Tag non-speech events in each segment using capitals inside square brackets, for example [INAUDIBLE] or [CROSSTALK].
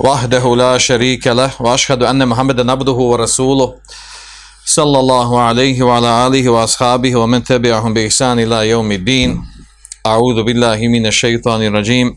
وحده لا شريك له وأشهد أن محمدا عبده ورسوله صلى الله عليه وعلى آله وأصحابه ومن تبعهم بإحسان إلى يوم الدين. أعوذ بالله من الشيطان الرجيم.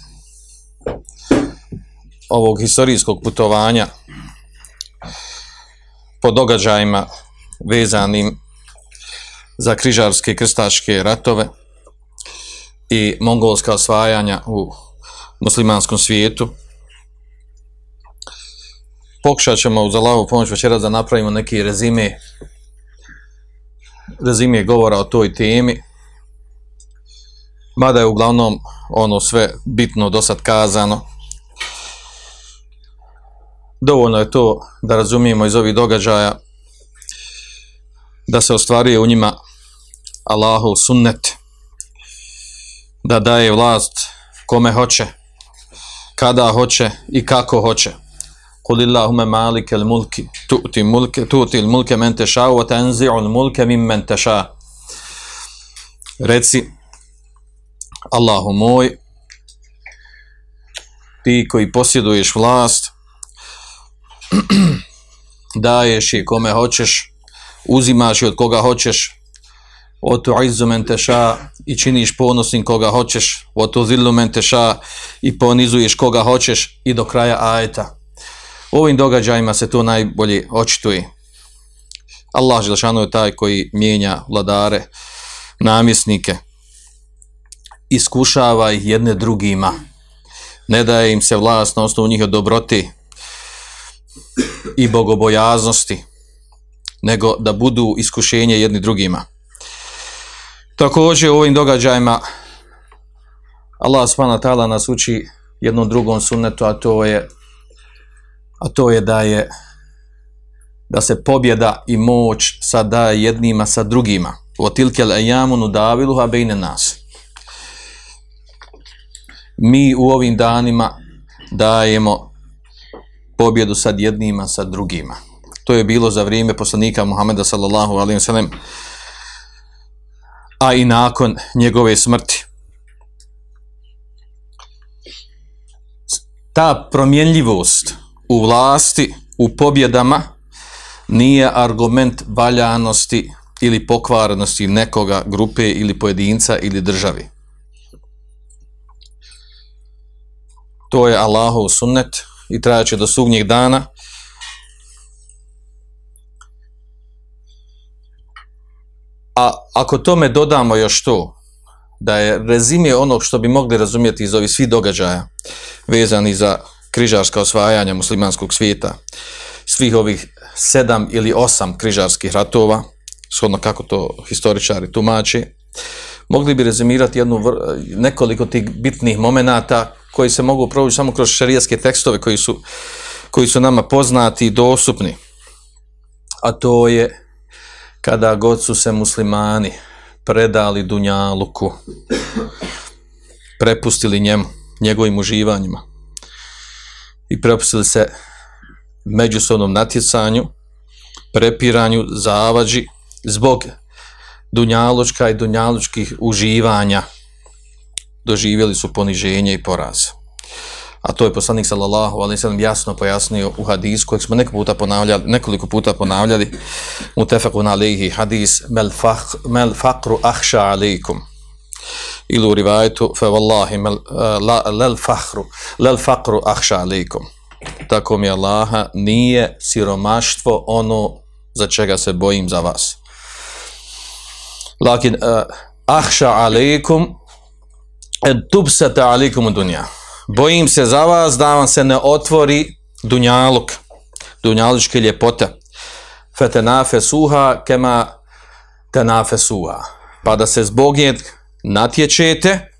ovog historijskog putovanja po događajima vezanim za križarske krstaške ratove i mongolska osvajanja u muslimanskom svijetu. Pokušat ćemo uz Allahovu pomoć večeras da napravimo neki rezime rezime govora o toj temi mada je uglavnom ono sve bitno do sad kazano dovoljno je to da razumijemo iz ovih događaja da se ostvaruje u njima Allahov sunnet, da daje vlast kome hoće, kada hoće i kako hoće. Malike al mulki, tu'ti mulke, mulke men teša, wa tanzi'u mulke min men teša. Reci, Allahu moj, ti koji posjeduješ vlast, [CLEARS THROAT] daješ je kome hoćeš, uzimaš je od koga hoćeš, od tu izzu men teša i činiš ponosnim koga hoćeš, od tu zillu men i ponizuješ koga hoćeš i do kraja ajeta. U ovim događajima se to najbolje očituje. Allah Želšanu je taj koji mijenja vladare, namjesnike, iskušava ih jedne drugima, ne daje im se vlast na osnovu njihove dobroti, i bogobojaznosti, nego da budu iskušenje jedni drugima. Također u ovim događajima Allah subhanahu nas uči jednom drugom sunnetu, a to je a to je da je da se pobjeda i moć sad daje jednima sa drugima. O tilkel ejamu nudaviluha bejne nas. Mi u ovim danima dajemo pobjedu sad jednima, sad drugima. To je bilo za vrijeme poslanika Muhameda sallallahu alaihi wasallam, a i nakon njegove smrti. Ta promjenljivost u vlasti, u pobjedama, nije argument valjanosti ili pokvarenosti nekoga grupe ili pojedinca ili državi. To je Allahov sunnet i trajaće do sudnjeg dana. A ako tome dodamo još to, da je rezime onog što bi mogli razumjeti iz ovih svih događaja vezani za križarska osvajanja muslimanskog svijeta, svih ovih sedam ili osam križarskih ratova, shodno kako to historičari tumači, mogli bi rezimirati jednu, nekoliko tih bitnih momenata koji se mogu provući samo kroz šarijatske tekstove koji su, koji su nama poznati i dostupni. A to je kada god su se muslimani predali Dunjaluku, prepustili njemu, njegovim uživanjima i prepustili se međusobnom natjecanju, prepiranju, zavađi, zbog dunjalučka i dunjalučkih uživanja doživjeli su poniženje i poraz. A to je poslanik sallallahu alejhi ve sellem jasno pojasnio u hadisu kojeg smo nekoliko puta ponavljali, nekoliko puta ponavljali. Mutafaqun alejhi hadis mel fakh mel faqru akhsha alejkum. Ili u rivajetu fa wallahi mel la lel fakhru lel faqru akhsha alejkum. Tako mi Allaha nije siromaštvo ono za čega se bojim za vas. Lakin, uh, ahša alaikum, en tubsata alaikum dunja. Bojim se za vas da vam se ne otvori dunjaluk, dunjalučke ljepote. Fetenafe suha kema tenafe suha. Pa da se zbog nje natječete,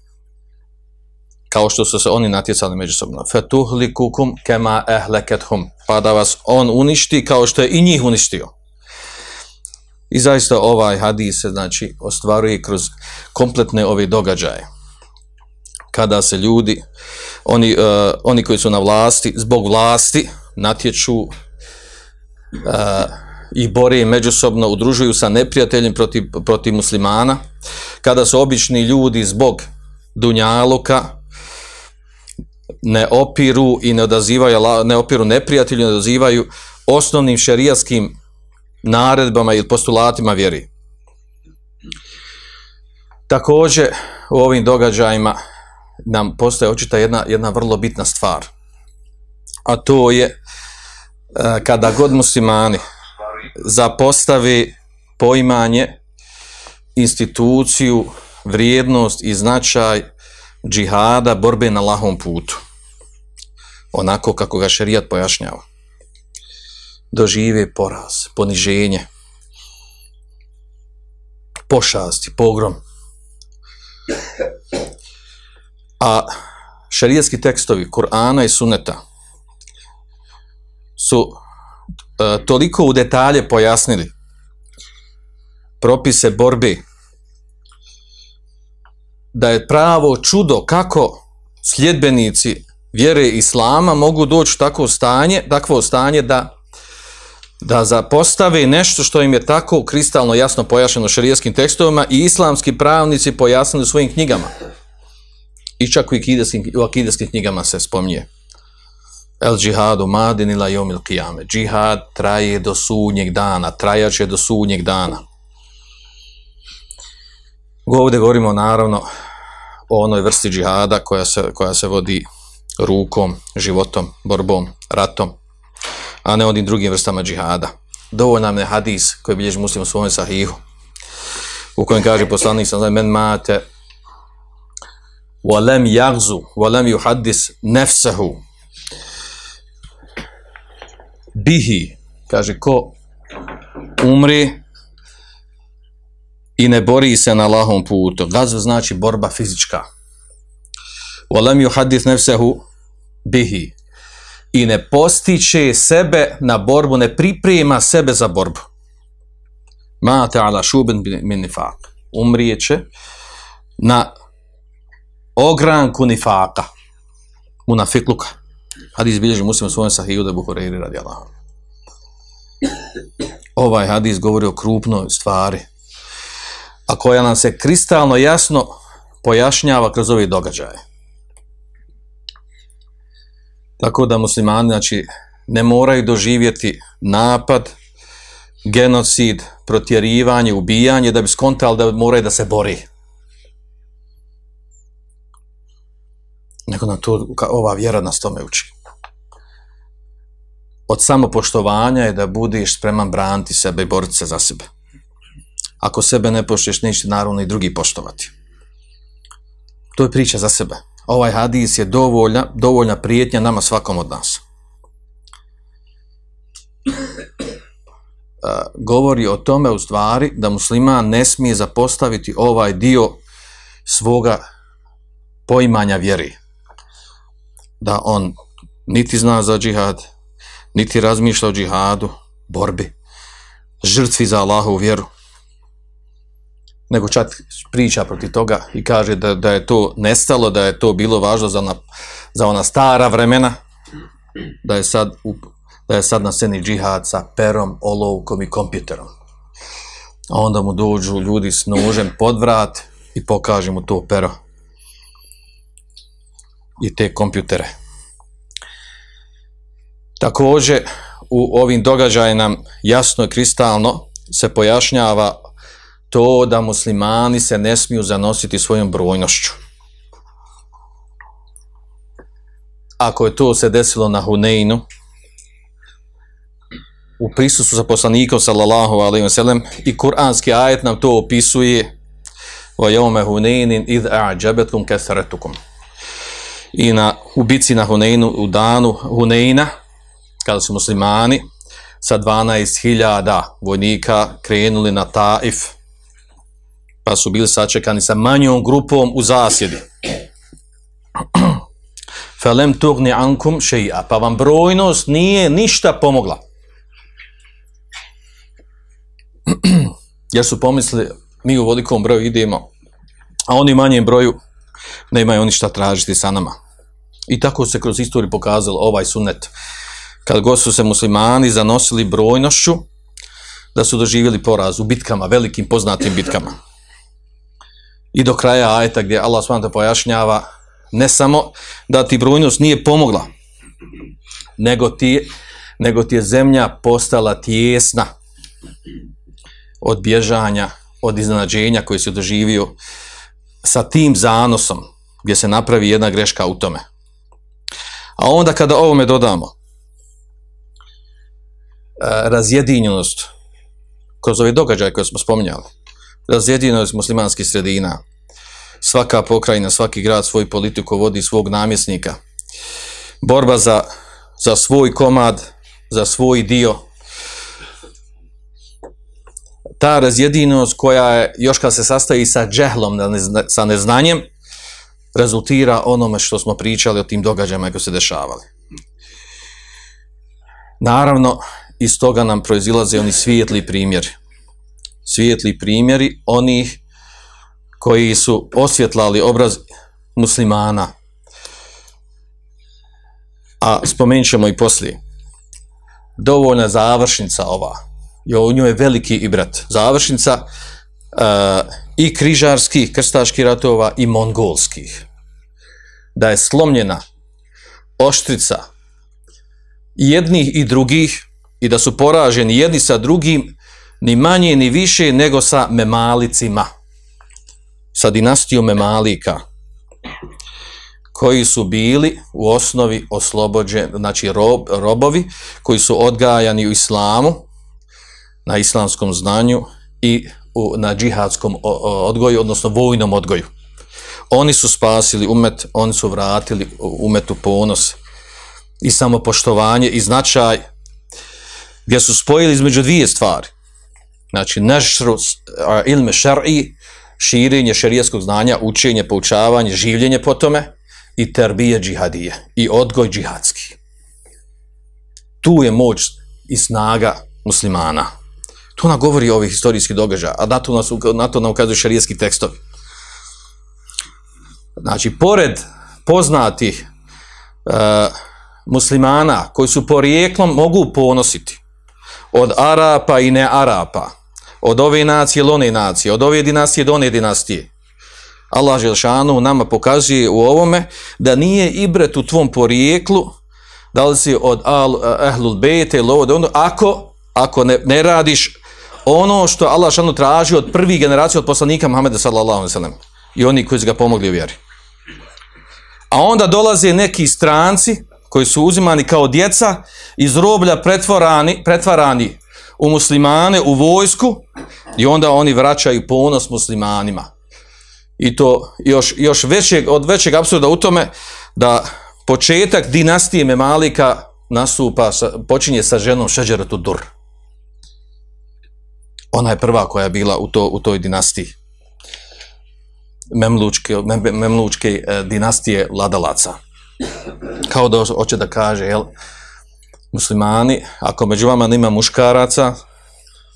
kao što su se oni natjecali međusobno. Fetuhli kukum kema ehlekethum. Pa da vas on uništi kao što je i njih uništio. I zaista ovaj hadis se znači ostvaruje kroz kompletne ove događaje. Kada se ljudi, oni, uh, oni koji su na vlasti, zbog vlasti natječu uh, i bore međusobno, udružuju sa neprijateljem protiv, protiv muslimana, kada su obični ljudi zbog dunjaluka ne opiru i ne odazivaju, ne opiru neprijatelju, ne odazivaju osnovnim šerijaskim naredbama ili postulatima vjeri. Također u ovim događajima nam postoje očita jedna, jedna vrlo bitna stvar. A to je kada god muslimani zapostavi poimanje, instituciju, vrijednost i značaj džihada, borbe na lahom putu. Onako kako ga šerijat pojašnjava dožive poraz, poniženje, pošasti, pogrom. A šarijski tekstovi Kur'ana i Suneta su e, toliko u detalje pojasnili propise borbe da je pravo čudo kako sljedbenici vjere Islama mogu doći u takvo stanje, takvo stanje da da zapostave nešto što im je tako kristalno jasno pojašnjeno šarijskim tekstovima i islamski pravnici pojasnili u svojim knjigama. I čak u akideskim, u akideskim knjigama se spominje. El džihadu madin ila jomil kijame. Džihad traje do sudnjeg dana, trajaće do sudnjeg dana. Ovdje govorimo naravno o onoj vrsti džihada koja se, koja se vodi rukom, životom, borbom, ratom a ne onim drugim vrstama džihada. Dovoljno nam je hadis koji bilježi muslim u svome sahihu, u kojem kaže poslanik sam men mate وَلَمْ يَغْزُ وَلَمْ يُحَدِّسْ نَفْسَهُ bihi, kaže ko umri i ne bori se na lahom putu. Gazu znači borba fizička. وَلَمْ يُحَدِّسْ نَفْسَهُ bihi i ne postiče sebe na borbu, ne priprema sebe za borbu. Ma ta'ala šuben min nifaq. Umrijeće na ogranku nifaka. Munafikluka. Hadis bilježi muslim u svojom sahiju da buhuriri radi Allah. Ovaj hadis govori o krupnoj stvari, a koja nam se kristalno jasno pojašnjava kroz ove događaje. Tako da muslimani znači, ne moraju doživjeti napad, genocid, protjerivanje, ubijanje, da bi skontali da moraju da se bori. Nego na to, ova vjera nas tome uči. Od samopoštovanja je da budiš spreman braniti sebe i boriti se za sebe. Ako sebe ne poštuješ, neće naravno i drugi poštovati. To je priča za sebe ovaj hadis je dovoljna, dovoljna prijetnja nama svakom od nas. [CLEARS THROAT] govori o tome u stvari da musliman ne smije zapostaviti ovaj dio svoga poimanja vjeri. Da on niti zna za džihad, niti razmišlja o džihadu, borbi, žrtvi za Allahu vjeru nego čak priča protiv toga i kaže da, da je to nestalo, da je to bilo važno za ona, za ona stara vremena, da je sad, da je sad na sceni džihad sa perom, olovkom i kompjuterom. A onda mu dođu ljudi s nožem pod vrat i pokaže mu to pero i te kompjutere. Također, u ovim događajima nam jasno i kristalno se pojašnjava to da muslimani se ne smiju zanositi svojom brojnošću. Ako je to se desilo na Huneinu, u prisustvu sa poslanikom sallallahu alaihi wasallam i kuranski ajet nam to opisuje wa yawma hunainin id a'jabatkum kathratukum i na u bici na Huneinu u danu Huneina kada su muslimani sa 12.000 vojnika krenuli na Taif pa su bili sačekani sa manjom grupom u zasjedi [CLEARS THROAT] felem tugni ankum šeja, pa vam brojnost nije ništa pomogla. [CLEARS THROAT] Jer su pomislili, mi u velikom broju idemo, a oni manjem broju nemaju oni šta tražiti sa nama. I tako se kroz istoriju pokazalo ovaj sunet. Kad god su se muslimani zanosili brojnošću, da su doživjeli poraz u bitkama, velikim poznatim bitkama. I do kraja ajeta gdje Allah s.w.t. pojašnjava ne samo da ti brojnost nije pomogla, nego ti, nego ti je zemlja postala tijesna od bježanja, od iznenađenja koje si doživio sa tim zanosom gdje se napravi jedna greška u tome. A onda kada ovome dodamo e, razjedinjenost kroz ove događaje koje smo spominjali, razjedinjenost muslimanskih sredina, svaka pokrajina, svaki grad svoju politiku vodi svog namjesnika. Borba za, za svoj komad, za svoj dio. Ta razjedinost koja je, još kad se sastoji sa džehlom, sa neznanjem, rezultira onome što smo pričali o tim događajima koji se dešavali. Naravno, iz toga nam proizilaze oni svijetli primjeri. Svijetli primjeri onih koji su osvjetlali obraz muslimana. A spomenut ćemo i poslije. Dovoljna završnica ova. I u njoj je veliki i brat. Završnica uh, i križarskih, krstaških ratova i mongolskih. Da je slomljena oštrica jednih i drugih i da su poraženi jedni sa drugim ni manje ni više nego sa memalicima sa dinastijom Memalika, koji su bili u osnovi oslobođeni, znači rob, robovi, koji su odgajani u islamu, na islamskom znanju i u, na džihadskom odgoju, odnosno vojnom odgoju. Oni su spasili umet, oni su vratili umetu ponos i samopoštovanje i značaj gdje su spojili između dvije stvari. Znači, nešru ilme šar'i širenje šerijskog znanja, učenje, poučavanje, življenje po tome i terbije džihadije i odgoj džihadski. Tu je moć i snaga muslimana. To nam govori ovih historijskih događaja, a na to, nas, na to nam ukazuju šerijski tekstovi. Znači, pored poznatih uh, muslimana koji su porijeklom mogu ponositi od Arapa i ne Arapa, od ove nacije ili one nacije, od ove dinastije do one dinastije. Allah Želšanu nama pokazuje u ovome da nije ibret u tvom porijeklu, da li si od al, Ahlul Bejte ili ovo, ono, ako, ako ne, ne radiš ono što Allah Želšanu traži od prvih generacija od poslanika Muhammeda sallallahu alaihi i oni koji su ga pomogli u vjeri. A onda dolaze neki stranci koji su uzimani kao djeca iz roblja pretvarani, pretvarani u muslimane, u vojsku i onda oni vraćaju ponos muslimanima. I to još, još većeg, od većeg apsurda u tome da početak dinastije Memalika nastupa, počinje sa ženom Šeđeratu Dur. Ona je prva koja je bila u, to, u toj dinastiji. Memlučke, mem, memlučke e, dinastije vladalaca. Kao da hoće da kaže, jel, muslimani, ako među vama nema muškaraca,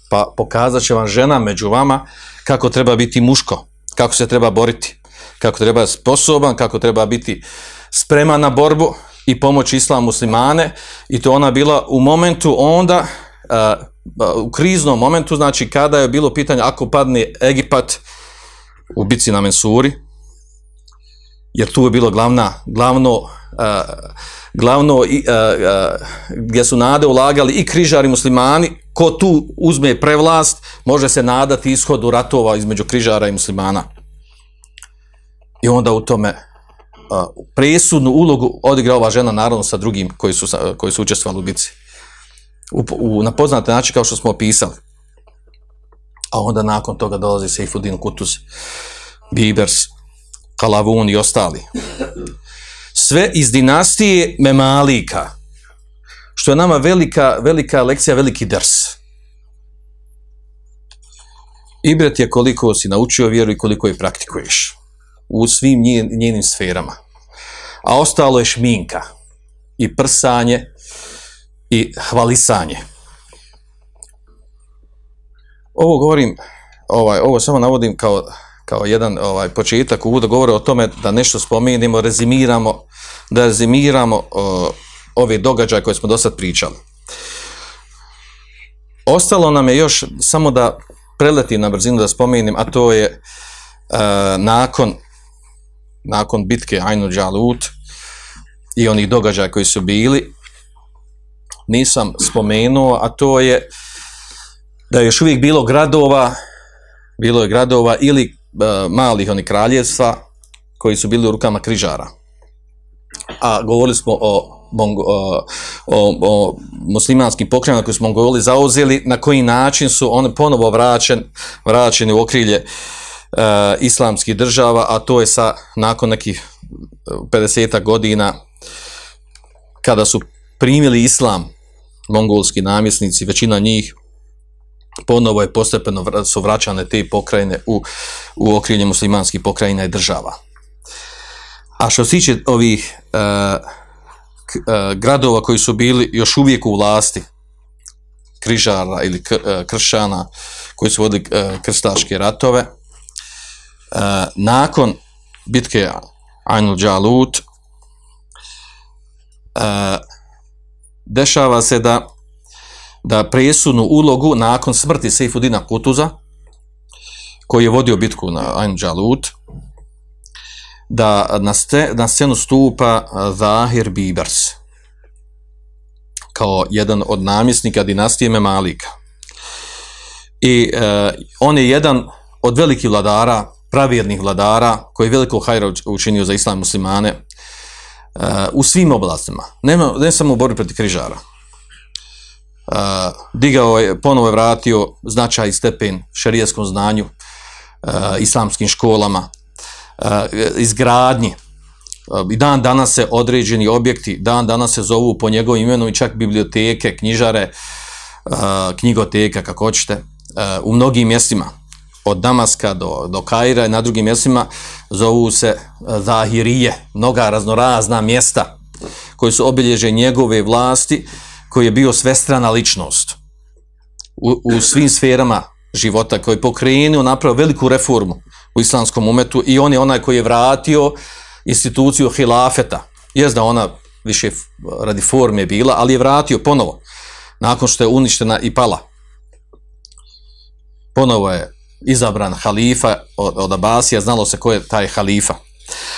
pa pokazat će vam žena među vama kako treba biti muško, kako se treba boriti, kako treba sposoban, kako treba biti spreman na borbu i pomoći islam muslimane i to ona bila u momentu onda, uh, u kriznom momentu, znači kada je bilo pitanje ako padne Egipat u bici na Mensuri, jer tu je bilo glavna, glavno uh, glavno uh, uh, gdje su nade ulagali i križari muslimani, ko tu uzme prevlast, može se nadati ishodu ratova između križara i muslimana. I onda u tome presudnu ulogu odigra ova žena naravno sa drugim koji su, koji su učestvovali u bici. U, u, na poznate način kao što smo opisali. A onda nakon toga dolazi Seifuddin Kutuz, Bibers, Kalavun i ostali. Sve iz dinastije Memalika, što je nama velika, velika lekcija, veliki drs. Ibret je koliko si naučio vjeru i koliko je praktikuješ u svim njen- njenim sferama. A ostalo je šminka i prsanje i hvalisanje. Ovo govorim, ovaj, ovo samo navodim kao, kao jedan ovaj, početak uvoda govore o tome da nešto spomenimo, rezimiramo, da rezimiramo o, ove događaje koje smo do sad pričali. Ostalo nam je još samo da preletim na brzinu da spomenem, a to je e, nakon nakon bitke Ainu Džalut i onih događaja koji su bili, nisam spomenuo, a to je da je još uvijek bilo gradova, bilo je gradova ili e, malih onih kraljevstva koji su bili u rukama križara. A govorili smo o, o, o, o muslimanskim pokrajinama koje su Mongoli zauzeli, na koji način su oni ponovo vraćen, vraćeni u okrilje e, islamskih država, a to je sa nakon nekih 50 godina kada su primili islam mongolski namjesnici, većina njih ponovo je postepeno su vraćane te pokrajine u, u okrilje muslimanskih pokrajina i država. A što se tiče ovih e, k- e, gradova koji su bili još uvijek u vlasti, križara ili k- e, kršćana koji su vodili e, krstaške ratove, e, nakon bitke Ainul Džalut, e, dešava se da da presudnu ulogu nakon smrti Sejfudina Kutuza, koji je vodio bitku na Ain Džalut, da na, ste, na scenu stupa Zahir Bibers, kao jedan od namjesnika dinastije Memalika. I e, on je jedan od velikih vladara, pravjernih vladara, koji je veliko hajra uč- učinio za islam muslimane u svim oblastima, Nema, ne samo u borbi protiv križara. Uh, digao je, ponovo je vratio značaj i stepen šerijskom znanju, uh, islamskim školama, uh, izgradnji. I dan danas se određeni objekti, dan danas se zovu po njegovom imenu i čak biblioteke, knjižare, knjigoteka, kako hoćete, u mnogim mjestima, od Damaska do, do Kaira i na drugim mjestima, zovu se uh, Zahirije, mnoga raznorazna mjesta koji su obilježe njegove vlasti, koji je bio svestrana ličnost u, u svim sferama života, koji je pokrenuo, napravio veliku reformu u islamskom umetu i on je onaj koji je vratio instituciju hilafeta. Jest da ona više radi forme bila, ali je vratio ponovo, nakon što je uništena i pala. Ponovo je izabran halifa od, od Abasija, znalo se ko je taj halifa.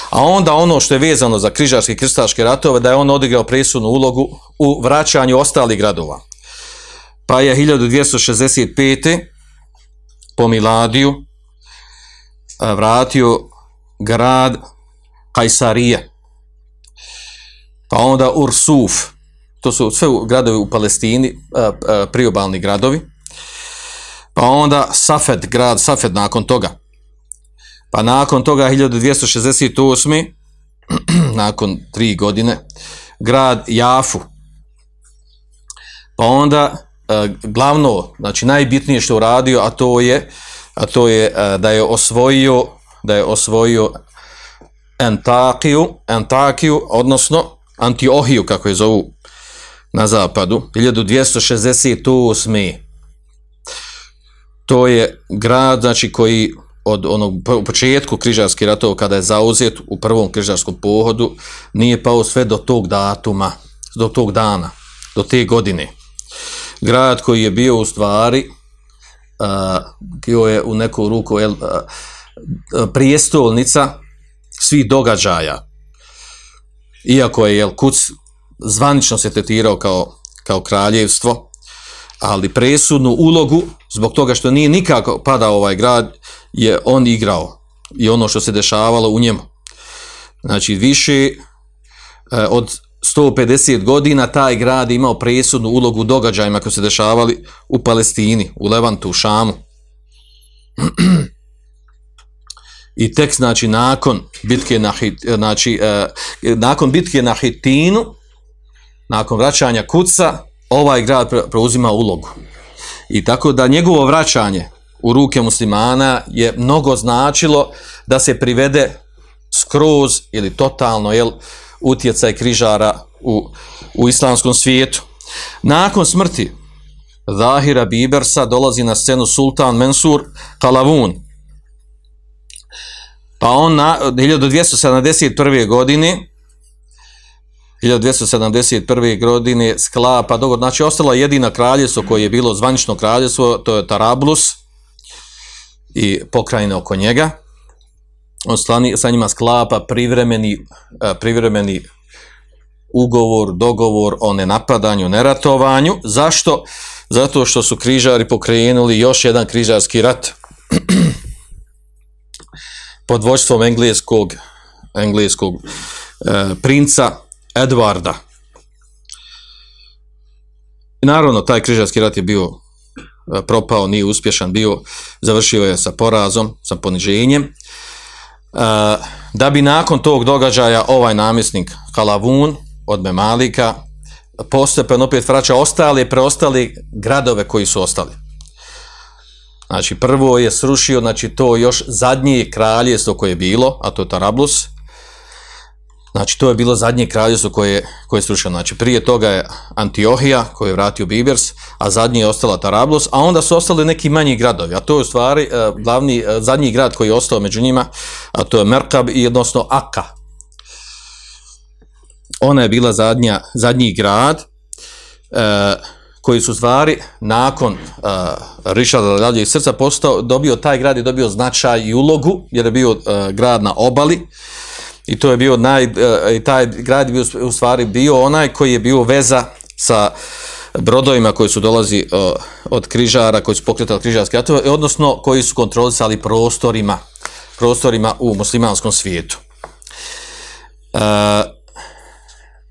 A onda ono što je vezano za križarske i krstaške ratove, da je on odigrao presudnu ulogu u vraćanju ostalih gradova. Pa je 1265. po Miladiju a, vratio grad Kajsarije. Pa onda Ursuf, to su sve gradovi u Palestini, a, a, priobalni gradovi. Pa onda Safed, grad Safed nakon toga. Pa nakon toga 1268. [CLEARS THROAT] nakon tri godine, grad Jafu. Pa onda e, glavno, znači najbitnije što uradio, a to je, a to je e, da je osvojio, da je osvojio Antakiju, Antakiju, odnosno Antiohiju, kako je zovu na zapadu, 1268. To je grad, znači, koji od onog po- početku križarskih ratova kada je zauzet u prvom križarskom pohodu nije pao sve do tog datuma, do tog dana, do te godine. Grad koji je bio u stvari uh, je u neku ruku prijestolnica svih događaja. Iako je jel, Kuc zvanično se tretirao kao, kao kraljevstvo, ali presudnu ulogu, zbog toga što nije nikako padao ovaj grad, je on igrao i ono što se dešavalo u njemu. Znači, više e, od 150 godina taj grad imao presudnu ulogu u događajima koji se dešavali u Palestini, u Levantu, u Šamu. I tek znači nakon bitke na Hit, znači e, nakon bitke na Hitinu, nakon vraćanja kuca, ovaj grad pre- preuzima ulogu. I tako da njegovo vraćanje u ruke muslimana je mnogo značilo da se privede skroz ili totalno jel, utjecaj križara u, u islamskom svijetu. Nakon smrti Zahira Bibersa dolazi na scenu sultan Mensur Kalavun. Pa on na 1271. godine 1271. godine sklapa dogovor, znači ostalo je jedina kraljevstvo koje je bilo zvanično kraljevstvo, to je Tarablus i pokrajine oko njega. On slani, sa njima sklapa privremeni, eh, privremeni ugovor, dogovor o nenapadanju, neratovanju. Zašto? Zato što su križari pokrenuli još jedan križarski rat [CLEARS THROAT] pod vođstvom engleskog, engleskog eh, princa Edvarda. I naravno, taj križarski rat je bio e, propao, nije uspješan bio, završio je sa porazom, sa poniženjem. E, da bi nakon tog događaja ovaj namjesnik Kalavun od Memalika postepeno opet vraća ostale, preostali gradove koji su ostali. Znači, prvo je srušio, znači, to još zadnje kraljevstvo koje je bilo, a to je Tarablus, Znači, to je bilo zadnje kraljevstvo koje, koje je srušeno. Znači, prije toga je Antiohija, koji je vratio Bibers, a zadnji je ostala Tarablus, a onda su ostali neki manji gradovi. A to je u stvari eh, glavni, eh, zadnji grad koji je ostao među njima, a to je Merkab i odnosno Aka. Ona je bila zadnja, zadnji grad eh, koji su stvari nakon uh, Richarda Radljeg srca postao, dobio, taj grad je dobio značaj i ulogu, jer je bio uh, grad na obali, i to je bio naj, e, i taj grad bio u stvari bio onaj koji je bio veza sa brodovima koji su dolazi uh, od križara, koji su pokretali križarske ratove, odnosno koji su kontrolisali prostorima, prostorima u muslimanskom svijetu.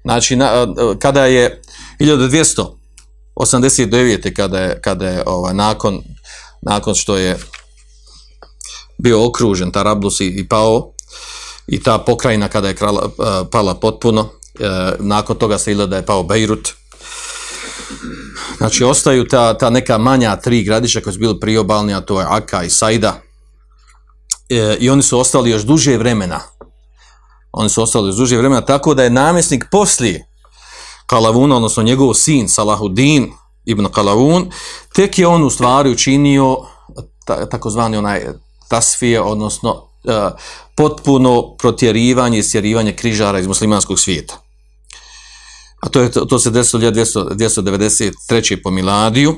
Znači, na, kada je 1289. kada je, kada je ovaj, nakon, nakon što je bio okružen Tarablus i, i pao, i ta pokrajina kada je krala, pala potpuno, nakon toga se ilo da je pao Bejrut. Znači, ostaju ta, ta neka manja tri gradića koji su bili priobalni, a to je Aka i Sajda. E, I oni su ostali još duže vremena. Oni su ostali još duže vremena, tako da je namjesnik poslije Kalavuna, odnosno njegov sin Salahuddin ibn Kalavun, tek je on u stvari učinio ta, takozvani onaj tasfije, odnosno potpuno protjerivanje i stjerivanje križara iz muslimanskog svijeta. A to, je, to se desilo 293. po Miladiju.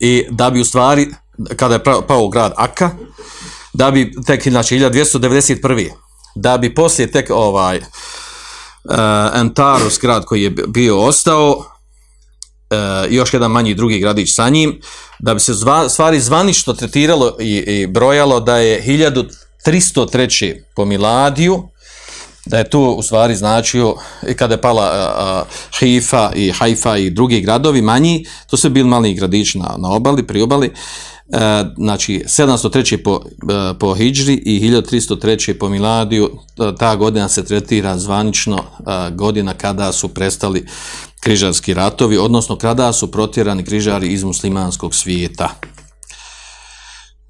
I da bi u stvari, kada je pao grad Aka, da bi tek, znači 1291. Da bi poslije tek ovaj uh, Antarus grad koji je bio ostao, uh, još jedan manji drugi gradić sa njim, da bi se zva, stvari zvanično tretiralo i, i brojalo da je 1303. po Miladiju, da je to u stvari značio, i kada je pala a, Haifa i Haifa i drugi gradovi manji, to su bili mali gradići na, na obali, pri obali, e, znači 703. po, e, po Hidžri i 1303. po Miladiju, ta godina se tretira zvanično e, godina kada su prestali križarski ratovi, odnosno kada su protjerani križari iz muslimanskog svijeta.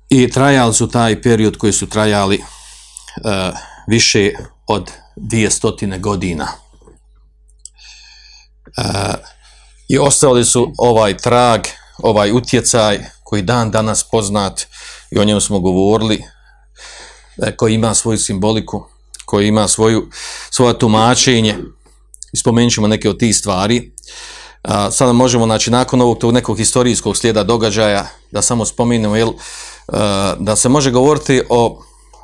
I trajali su taj period koji su trajali uh, više od dvije stotine godina. Uh, I ostavili su ovaj trag, ovaj utjecaj koji dan danas poznat i o njemu smo govorili, koji ima svoju simboliku, koji ima svoju, svoje tumačenje, spomenut ćemo neke od tih stvari. A, sada možemo, znači, nakon ovog tog nekog historijskog slijeda događaja, da samo spomenemo, jel, a, da se može govoriti o,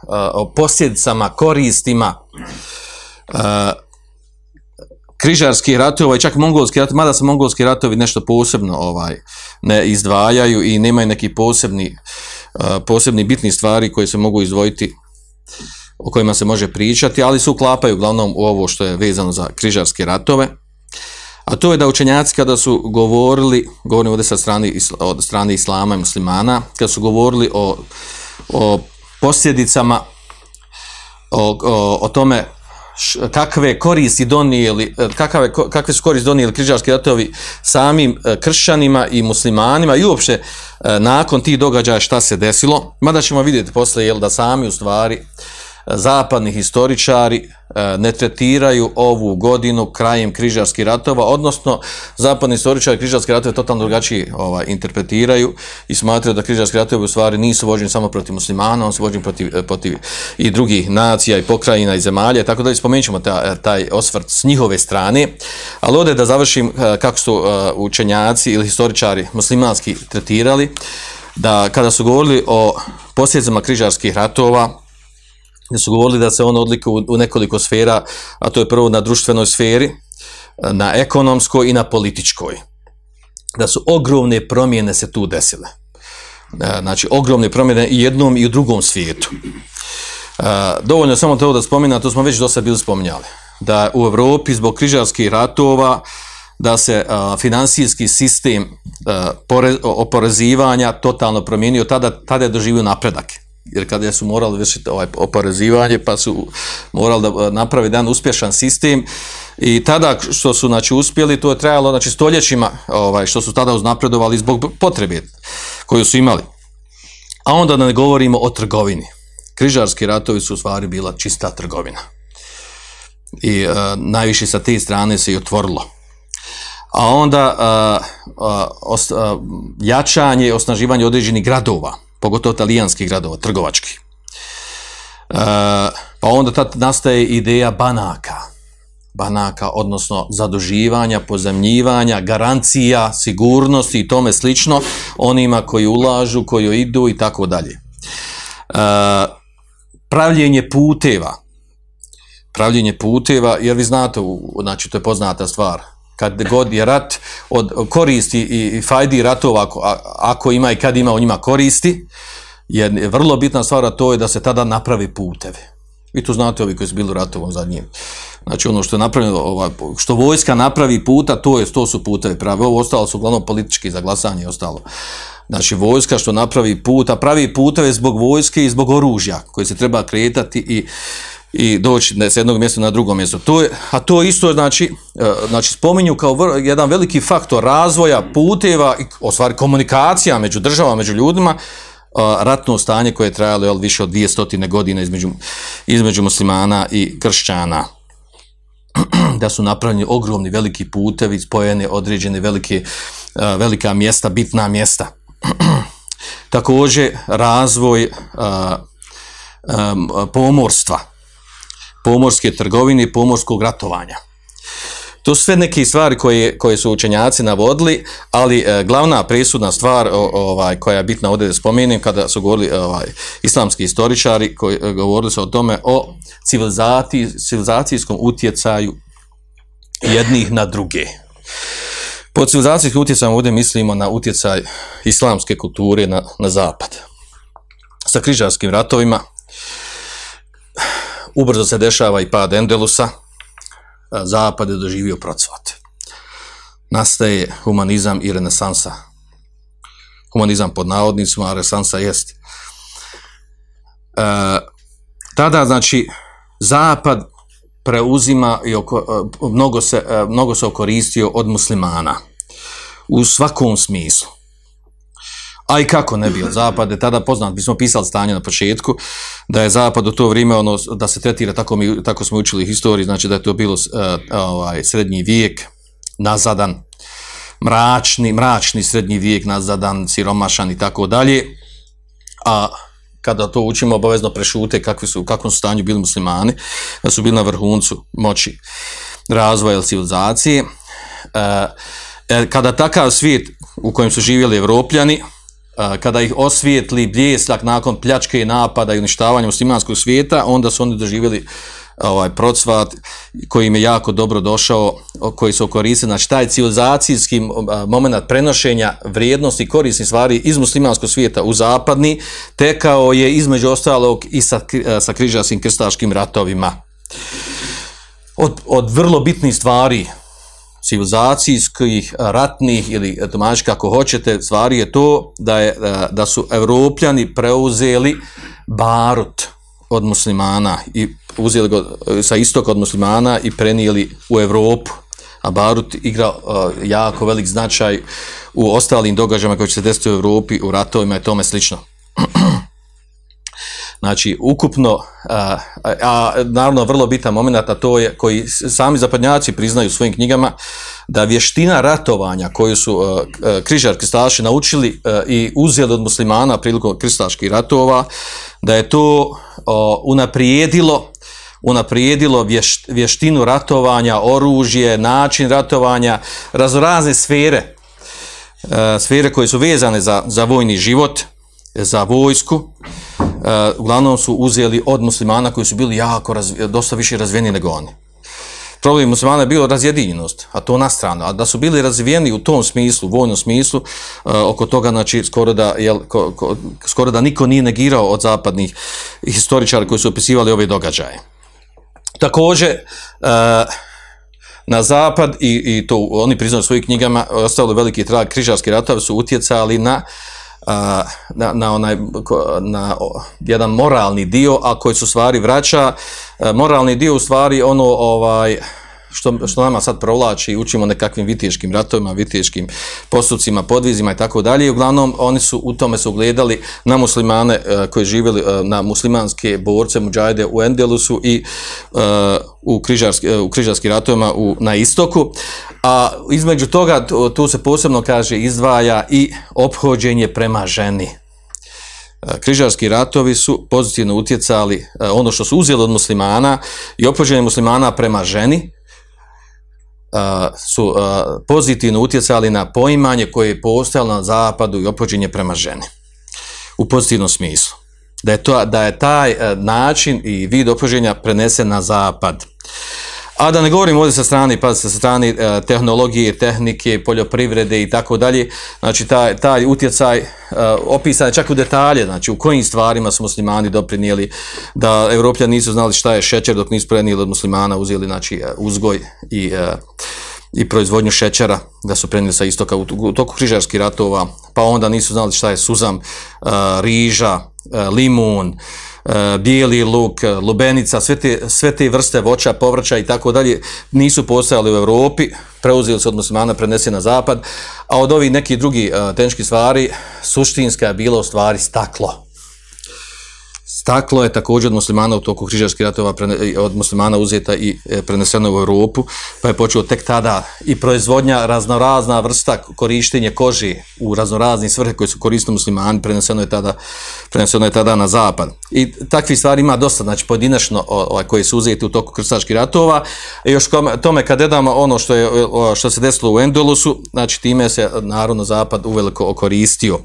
a, o posljedicama, koristima križarski ratovi, čak mongolski ratovi, mada se mongolski ratovi nešto posebno ovaj ne izdvajaju i nemaju neki posebni, posebni bitni stvari koje se mogu izdvojiti o kojima se može pričati, ali se uklapaju uglavnom u ovo što je vezano za križarske ratove. A to je da učenjaci kada su govorili, govorim ovdje sa strane, od strane islama i muslimana, kada su govorili o, o posljedicama, o, o, o tome kakve koristi donijeli, kakave, kakve su koristi donijeli križarski ratovi samim kršćanima i muslimanima i uopće nakon tih događaja šta se desilo, mada ćemo vidjeti poslije jel, da sami u stvari zapadni historičari e, ne tretiraju ovu godinu krajem križarskih ratova, odnosno zapadni historičari križarske ratove totalno drugačije ovaj, interpretiraju i smatraju da križarski ratovi u stvari nisu vođeni samo protiv muslimana, on su vođeni protiv, e, protiv i drugih nacija i pokrajina i zemalja, tako da spomenut ćemo taj, taj osvrt s njihove strane, ali ovdje da završim e, kako su učenjaci ili historičari muslimanski tretirali, da kada su govorili o posljedicama križarskih ratova, su govorili da se on odlikuje u nekoliko sfera, a to je prvo na društvenoj sferi, na ekonomskoj i na političkoj. Da su ogromne promjene se tu desile. E, znači, ogromne promjene i jednom i u drugom svijetu. E, dovoljno samo to da spomina, to smo već dosta bili spominjali. Da u Europi zbog križarskih ratova da se uh, financijski sistem uh, pore, oporezivanja totalno promijenio, tada, tada je doživio napredak jer kada su morali vršiti ovaj oporezivanje, pa su morali da eh, napravi jedan uspješan sistem i tada što su znači, uspjeli, to je trajalo znači, stoljećima ovaj, što su tada uznapredovali zbog potrebe koju su imali. A onda da ne govorimo o trgovini. Križarski ratovi su u stvari bila čista trgovina. I uh, najviše sa te strane se i otvorilo. A onda uh, os, jačanje i osnaživanje određenih gradova pogotovo talijanskih gradova, trgovački. E, pa onda tad nastaje ideja banaka. Banaka, odnosno zaduživanja, pozemljivanja, garancija, sigurnosti i tome slično onima koji ulažu, koji idu i tako dalje. E, pravljenje puteva. Pravljenje puteva, jer vi znate, znači to je poznata stvar, kad god je rat od koristi i fajdi ratova ako, ima i kad ima u njima koristi je vrlo bitna stvar a to je da se tada napravi puteve. Vi to znate ovi koji su bili u ratovom zadnjem. Znači ono što je napravljeno što vojska napravi puta to je to su puteve pravi ovo ostalo su uglavnom politički za glasanje i ostalo. Znači vojska što napravi put a pravi puteve zbog vojske i zbog oružja koji se treba kretati i i doći s jednog mjesta na drugo mjesto. To je, a to isto znači, e, znači spominju kao vr, jedan veliki faktor razvoja puteva i o stvari komunikacija među državama, među ljudima, e, ratno stanje koje je trajalo jel, više od 200 godina između, između muslimana i kršćana. [CLEARS THROAT] Da su napravljeni ogromni veliki putevi, spojene određene velike, e, velika mjesta, bitna mjesta. [CLEARS THROAT] Također razvoj pomorstva, pomorske trgovine i pomorskog ratovanja. To su sve neke stvari koje, koje su učenjaci navodili, ali e, glavna presudna stvar o, ovaj, koja je bitna ovdje da spomenem kada su govorili ovaj, islamski istoričari koji e, govorili su o tome o civilizacijskom utjecaju jednih na druge. Po civilizacijskim utjecajem ovdje mislimo na utjecaj islamske kulture na, na zapad. Sa križarskim ratovima, ubrzo se dešava i pad Endelusa, zapad je doživio procvat. Nastaje humanizam i renesansa. Humanizam pod navodnicima, a renesansa jest. E, tada, znači, zapad preuzima i oko, e, mnogo, se, e, mnogo se okoristio od muslimana. U svakom smislu. A i kako ne bi od zapada, tada poznat, mi smo pisali stanje na početku, da je zapad u to vrijeme, ono, da se tretira, tako, mi, tako smo učili historiji, znači da je to bilo uh, ovaj, srednji vijek, nazadan, mračni, mračni srednji vijek, nazadan, siromašan i tako dalje, a kada to učimo, obavezno prešute kakvi su, u kakvom su stanju bili muslimani, da su bili na vrhuncu moći razvoja civilizacije. E, kada takav svijet u kojem su živjeli evropljani, kada ih osvijetli bljesak nakon pljačke i napada i uništavanja muslimanskog svijeta, onda su oni doživjeli ovaj procvat koji im je jako dobro došao, koji su koristili, znači taj civilizacijski moment prenošenja vrijednosti i korisnih stvari iz muslimanskog svijeta u zapadni, tekao je između ostalog i sa, sa križarskim krstaškim ratovima. Od, od vrlo bitnih stvari civilizacijskih, ratnih ili domaći kako hoćete, stvari je to da, je, da su evropljani preuzeli barut od muslimana i uzeli ga sa istoka od muslimana i prenijeli u Europu. A barut igra jako velik značaj u ostalim događajima koji će se desiti u Europi, u ratovima i tome slično. [CLEARS THROAT] Znači, ukupno, a, a, naravno vrlo bitan moment, a to je koji sami zapadnjaci priznaju u svojim knjigama, da vještina ratovanja koju su uh, križar kristaši naučili i uzeli od muslimana prilikom kristaških ratova, da je to unaprijedilo unaprijedilo vješ, vještinu ratovanja, oružje, način ratovanja, raznorazne sfere, sfere koje su vezane za, za vojni život, za vojsku, uglavnom su uzeli od muslimana koji su bili jako, razvi, dosta više razvijeni nego oni. Problem muslimana je bilo razjedinjenost, a to na stranu. A da su bili razvijeni u tom smislu, vojnom smislu, uh, oko toga, znači, skoro da, jel, ko, ko, skoro da niko nije negirao od zapadnih historičara koji su opisivali ove događaje. Također, uh, na zapad, i, i to oni priznaju svojim knjigama, ostalo veliki trag, križarski ratovi su utjecali na na, na, onaj, na jedan moralni dio, a koji su stvari vraća, moralni dio u stvari ono ovaj, što, što nama sad provlači, učimo nekakvim viteškim ratovima, viteškim postupcima, podvizima i tako dalje. Uglavnom, oni su u tome su gledali na muslimane uh, koji živjeli, uh, na muslimanske borce, muđajde u Endelusu i uh, u, u križarskim ratovima u, na istoku. A između toga, tu se posebno kaže, izdvaja i obhođenje prema ženi. Križarski ratovi su pozitivno utjecali ono što su uzeli od muslimana i opođenje muslimana prema ženi, su pozitivno utjecali na poimanje koje je postojalo na zapadu i opođenje prema ženi. U pozitivnom smislu. Da je, to, da je taj način i vid opođenja prenesen na zapad. A da ne govorim ovdje sa strane, pa sa strane e, tehnologije, tehnike, poljoprivrede i tako dalje, znači taj, taj utjecaj e, opisan je čak u detalje, znači u kojim stvarima su muslimani doprinijeli da Evropljani nisu znali šta je šećer dok nisu prenijeli od muslimana, uzeli znači e, uzgoj i, e, i proizvodnju šećera, da su prenijeli sa istoka. U, toku križarskih ratova, pa onda nisu znali šta je suzam, e, riža, limun, E, bijeli luk, e, lubenica, sve te, sve te vrste voća, povrća i tako dalje nisu postojali u Europi, preuzeli se od muslimana, prenesi na zapad, a od ovih nekih drugih tehničkih stvari, suštinska je bila u stvari staklo. Staklo je također od muslimana u toku križarskih ratova od muslimana uzeta i e, preneseno u Europu, pa je počeo tek tada i proizvodnja raznorazna vrsta korištenje koži u raznorazni svrhe koje su koristili muslimani, preneseno je tada, preneseno je tada na zapad. I takvi stvari ima dosta, znači pojedinačno ovaj, koje su uzeti u toku krstaških ratova. I još tome kad jedamo ono što, je, što se desilo u Endolusu, znači time se narodno zapad uveliko okoristio.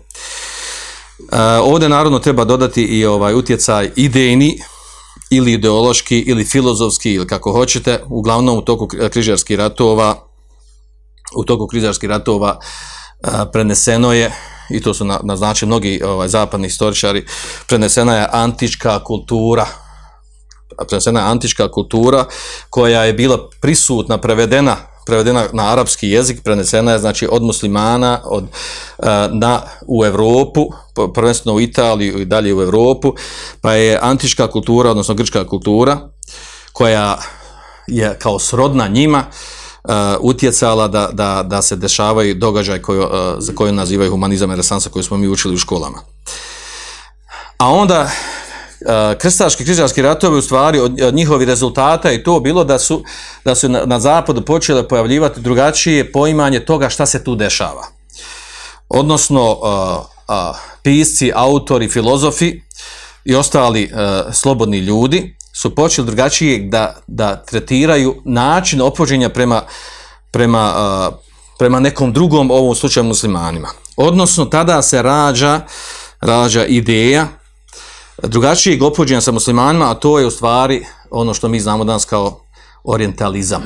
Uh, ovdje naravno treba dodati i ovaj utjecaj idejni ili ideološki ili filozofski ili kako hoćete, uglavnom u toku križarskih ratova u toku križarskih ratova uh, preneseno je i to su naznačili mnogi ovaj zapadni historičari, prenesena je antička kultura. Prenesena je antička kultura koja je bila prisutna, prevedena prevedena na arapski jezik, prenesena je znači od muslimana od, uh, na, u Evropu, prvenstveno u Italiju i dalje u Evropu, pa je antička kultura, odnosno grčka kultura, koja je kao srodna njima, uh, utjecala da, da, da se dešavaju događaj koju, uh, za koju nazivaju humanizam i resansa koju smo mi učili u školama. A onda krstaški križarski ratovi u stvari od, od njihovi rezultata i to bilo da su da su na, na zapadu počele pojavljivati drugačije poimanje toga šta se tu dešava. Odnosno a, a, pisci, autori, filozofi i ostali a, slobodni ljudi su počeli drugačije da, da tretiraju način opođenja prema, prema, prema nekom drugom ovom slučaju muslimanima. Odnosno tada se rađa rađa ideja drugačijeg opođenja sa muslimanima, a to je u stvari ono što mi znamo danas kao orientalizam.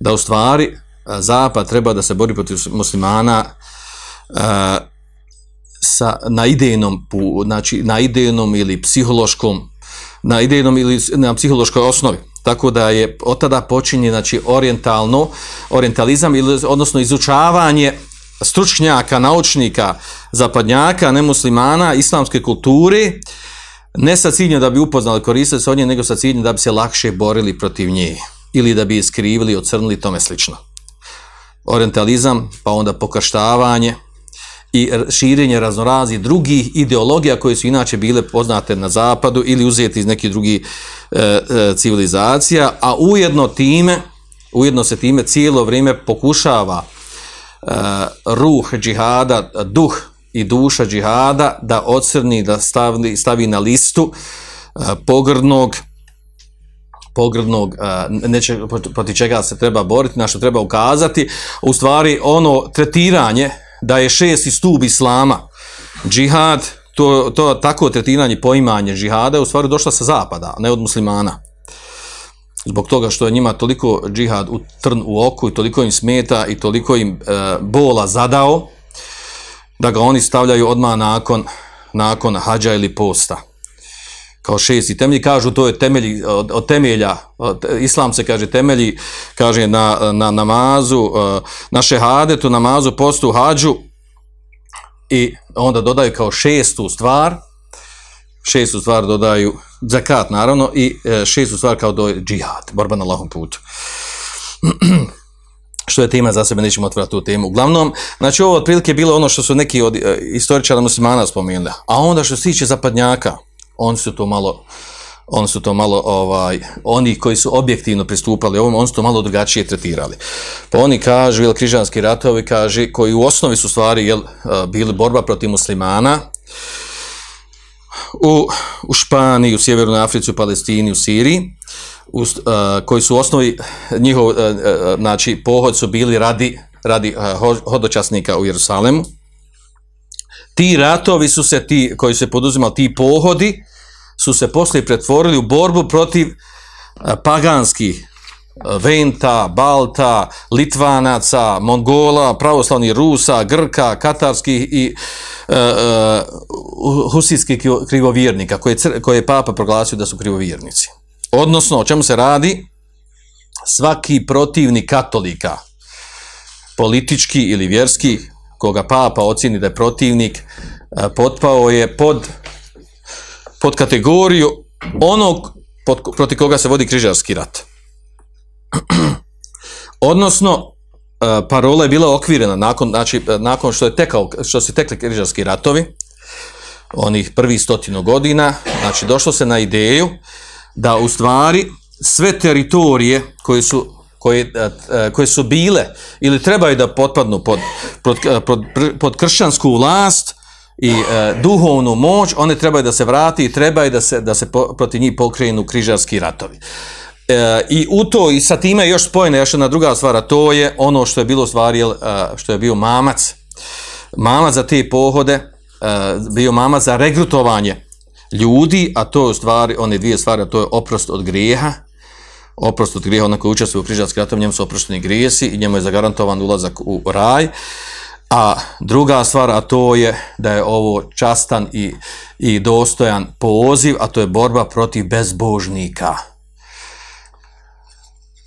Da u stvari e, zapad treba da se bori protiv muslimana e, sa, na idejnom, znači na idejnom ili psihološkom, na idejnom ili na psihološkoj osnovi. Tako da je od tada počinje znači orientalno, orientalizam ili odnosno izučavanje stručnjaka, naučnika, zapadnjaka, nemuslimana, islamske kulture, ne sa ciljem da bi upoznali koristili se od nje, nego sa ciljem da bi se lakše borili protiv nje ili da bi je skrivili, ocrnili, tome slično. Orientalizam, pa onda pokrštavanje i širenje raznoraznih drugih ideologija koje su inače bile poznate na zapadu ili uzeti iz nekih drugih e, e, civilizacija, a ujedno time, ujedno se time cijelo vrijeme pokušava e, ruh džihada, duh i duša džihada da ocrni, da stavi, stavi na listu e, pogrdnog pogrdnog, e, neće, protiv čega se treba boriti, na što treba ukazati, u stvari ono tretiranje da je šesti stup islama, džihad, to, to tako tretiranje, poimanje džihada je u stvari došla sa zapada, ne od muslimana. Zbog toga što je njima toliko džihad u trn u oku i toliko im smeta i toliko im e, bola zadao, da ga oni stavljaju odmah nakon, nakon hađa ili posta kao šesti temelji, kažu to je temelji, od, temelja, od, islam se kaže temelji, kaže na, na namazu, eh, na šehadetu, namazu, postu, hađu i onda dodaju kao šestu stvar, šestu stvar dodaju zakat naravno i eh, šestu stvar kao do džihad, borba na lahom putu. [CLEARS THROAT] što je tema za sebe, nećemo otvorati tu temu. Uglavnom, znači ovo otprilike je bilo ono što su neki od e, istoričara muslimana spomenuli. A onda što se tiče zapadnjaka, oni su to malo oni su to malo ovaj oni koji su objektivno pristupali ovom oni su to malo drugačije tretirali. Pa oni kažu jel križanski ratovi kaže koji u osnovi su stvari jel e, bili borba protiv muslimana u, u Španiji, u Sjevernoj Africi, u Palestini, u Siriji, koji su u osnovi njihov, uh, uh, znači, pohod su bili radi, radi ho- hodočasnika u Jerusalemu. Ti ratovi su se, ti, koji se poduzimali, ti pohodi, su se poslije pretvorili u borbu protiv paganskih Venta, Balta, Litvanaca, Mongola, pravoslavnih Rusa, Grka, Katarskih i uh, uh, husijskih krivo- krivovjernika koje, koje je papa proglasio da su krivovjernici. Odnosno, o čemu se radi? Svaki protivnik katolika, politički ili vjerski, koga papa ocjeni da je protivnik, uh, potpao je pod, pod kategoriju onog pod, protiv koga se vodi križarski rat. [CLEARS THROAT] Odnosno, e, parola je bila okvirena nakon, znači, e, nakon što, je tekao, što se tekli križarski ratovi, onih prvih stotinu godina, znači došlo se na ideju da u stvari sve teritorije koje su koje, e, e, koje su bile ili trebaju da potpadnu pod, pod, pod, pod kršćansku vlast i e, duhovnu moć, one trebaju da se vrati i trebaju da se, da se po, protiv njih pokrenu križarski ratovi. E, I u to, i sa time još spojena još jedna druga stvar, to je ono što je bilo stvari, e, što je bio mamac. Mamac za te pohode, e, bio mamac za regrutovanje ljudi, a to je stvari, one dvije stvari, a to je oprost od grijeha, oprost od grijeha, onako učestvuje u križarskim ratom, njemu su oprošteni grijesi i njemu je zagarantovan ulazak u raj. A druga stvar, a to je da je ovo častan i, i dostojan poziv, a to je borba protiv bezbožnika.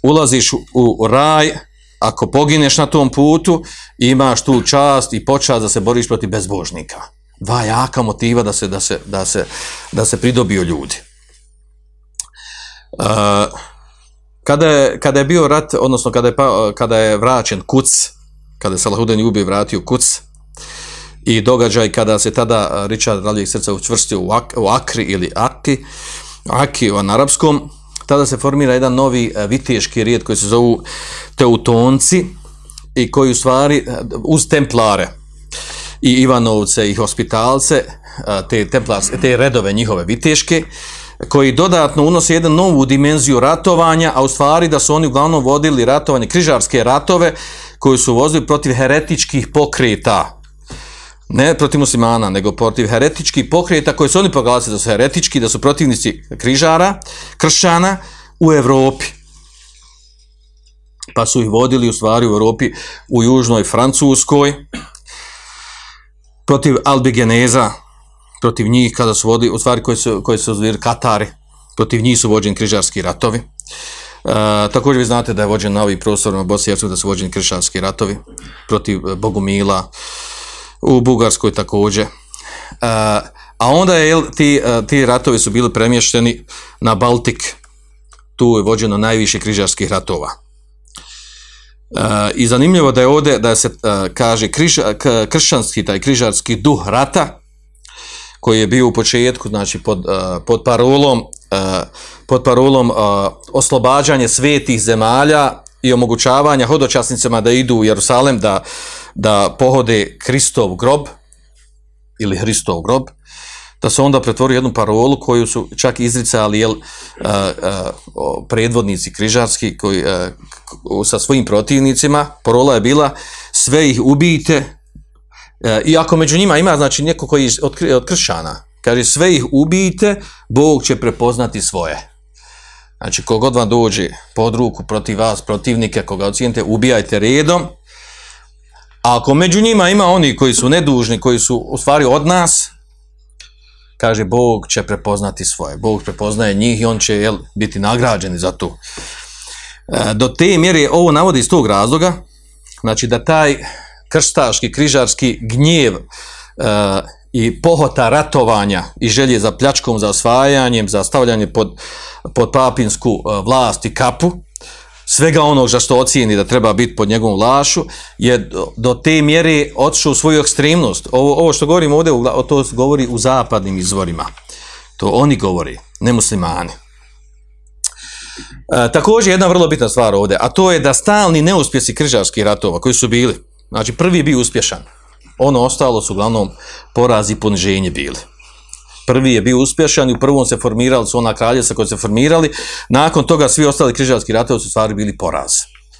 Ulaziš u raj, ako pogineš na tom putu, imaš tu čast i počast da se boriš protiv bezbožnika. Dva jaka motiva da se, da se, da se, da se pridobiju ljudi. Uh, kada, je, kada je bio rat, odnosno kada je, pa, kada je vraćen kuc, kada je Salahudin Jubi vratio kuc, i događaj kada se tada Richard Raljeg srca učvrstio u, Ak, u Akri ili Aki, Aki u arapskom, tada se formira jedan novi viteški rijed koji se zovu Teutonci i koji u stvari uz templare i Ivanovce i hospitalce, te, templarske, te redove njihove viteške, koji dodatno unose jednu novu dimenziju ratovanja, a u stvari da su oni uglavnom vodili ratovanje, križarske ratove, koji su vozili protiv heretičkih pokreta, ne protiv muslimana, nego protiv heretičkih pokreta koji su oni proglasili da su heretički, da su protivnici križara, kršćana u Europi. Pa su ih vodili u stvari u Europi, u južnoj Francuskoj, protiv Albigeneza, protiv njih kada su vodili, u stvari koji su, koji su Katari, protiv njih su vođeni križarski ratovi. E, također vi znate da je vođen na ovih prostorima Bosne i da su vođeni križarski ratovi protiv e, Bogumila, u Bugarskoj također. E, a onda je, ti, e, ti ratovi su bili premješteni na Baltik, tu je vođeno najviše križarskih ratova. E, I zanimljivo da je ovdje da se e, kaže kršćanski taj križarski duh rata koji je bio u početku znači pod, e, pod parolom pod parolom oslobađanje svetih zemalja i omogućavanja hodočasnicima da idu u Jerusalem da, da pohode Kristov grob ili Hristov grob da se onda pretvori jednu parolu koju su čak izricali jel, uh, uh, predvodnici križarski koji, k- sa svojim protivnicima. Parola je bila sve ih ubijte, i ako među njima ima znači neko koji je od, kršćana, kaže sve ih ubijte, Bog će prepoznati svoje. Znači, kogod vam dođe pod ruku protiv vas, protivnike, koga ocijenite, ubijajte redom. A ako među njima ima oni koji su nedužni, koji su u stvari od nas, kaže Bog će prepoznati svoje. Bog prepoznaje njih i on će jel, biti nagrađeni za to. E, do te mjere ovo navodi iz tog razloga, znači da taj krstaški, križarski gnjev e, i pohota ratovanja i želje za pljačkom, za osvajanjem, za stavljanje pod, pod papinsku e, vlast i kapu, svega onog za što ocijeni da treba biti pod njegovom vlašu, je do, te mjere otišao u svoju ekstremnost. Ovo, ovo što govorim ovdje, ugla- to govori u zapadnim izvorima. To oni govori, ne muslimani. E, također jedna vrlo bitna stvar ovdje, a to je da stalni neuspjesi križarskih ratova koji su bili, znači prvi je bio uspješan, ono ostalo su uglavnom porazi i poniženje bili. Prvi je bio uspješan i u prvom se formirali su ona kraljevstva koji su se formirali, nakon toga svi ostali križarski ratovi su stvari bili poraz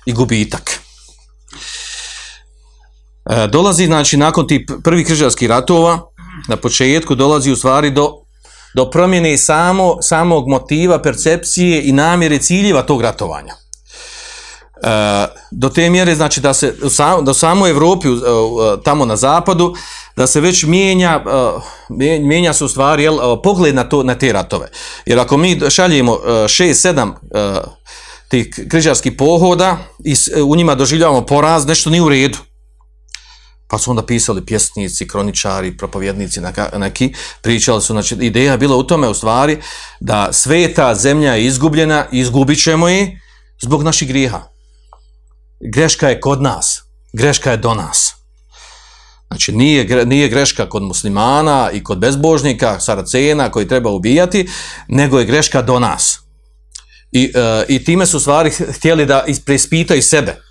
i gubitak. E, dolazi, znači, nakon tih prvih križarskih ratova, na početku dolazi u stvari do, do promjene samo, samog motiva, percepcije i namjere ciljeva tog ratovanja. E, do te mjere, znači, da se da u samoj Evropi, u- u- tamo na zapadu, da se već mijenja, e, mije- mijenja se u stvari jel, e, pogled na, to, na te ratove. Jer ako mi šaljemo 6-7 tih križarskih pohoda i u njima doživljavamo poraz, nešto nije u redu. Pa su onda pisali pjesnici, kroničari, propovjednici neki, pričali su, znači ideja bila u tome u stvari da sveta zemlja je izgubljena izgubit ćemo je zbog naših grijeha. Greška je kod nas, greška je do nas. Znači nije, nije greška kod muslimana i kod bezbožnika, saracena koji treba ubijati, nego je greška do nas. I, e, i time su stvari [LAUGHS] htjeli da is- preispitaju sebe.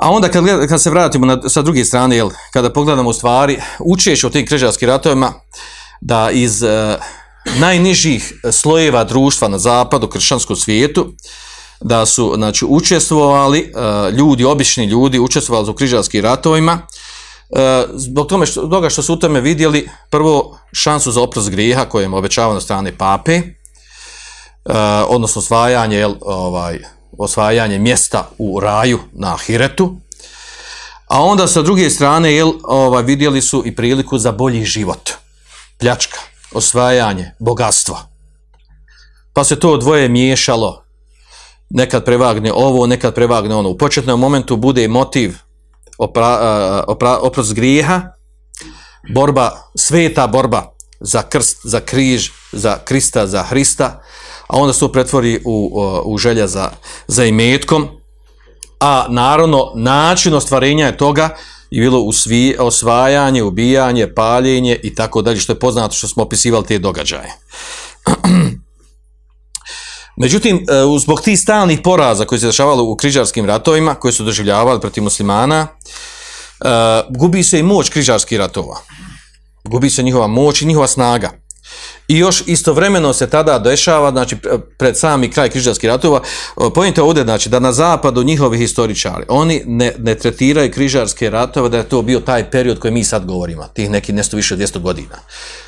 A onda kad, kad se vratimo na, sa druge strane, jel, kada pogledamo stvari, učeš o tim križarskim ratovima, da iz e, najnižih slojeva društva na zapadu, kršćanskom svijetu, da su znači, učestvovali, e, ljudi, obični ljudi, učestvovali u križarskim ratovima, e, zbog tome što, toga što su u tome vidjeli prvo šansu za oprost grijeha koje im obećavano strane pape, e, odnosno osvajanje, ovaj, osvajanje mjesta u raju na Hiretu, a onda sa druge strane jel, ovaj, vidjeli su i priliku za bolji život, pljačka, osvajanje, bogatstvo. Pa se to dvoje miješalo, nekad prevagne ovo, nekad prevagne ono. U početnom momentu bude motiv opra, opra, oprost grijeha, borba, sveta borba za krst, za križ, za Krista, za Hrista, a onda se to pretvori u, u, želja za, za imetkom, a naravno način ostvarenja je toga je bilo usvi, osvajanje, ubijanje, paljenje i tako dalje, što je poznato što smo opisivali te događaje. [CLEARS THROAT] Međutim, e, zbog tih stalnih poraza koji se dešavali u križarskim ratovima, koji su doživljavali protiv muslimana, e, gubi se i moć križarskih ratova. Gubi se njihova moć i njihova snaga. I još istovremeno se tada dešava, znači pred sami kraj križarskih ratova, pojente ovdje, znači da na zapadu njihovi historičari, oni ne, ne tretiraju križarske ratove da je to bio taj period koji mi sad govorimo, tih neki nešto više od 200 godina.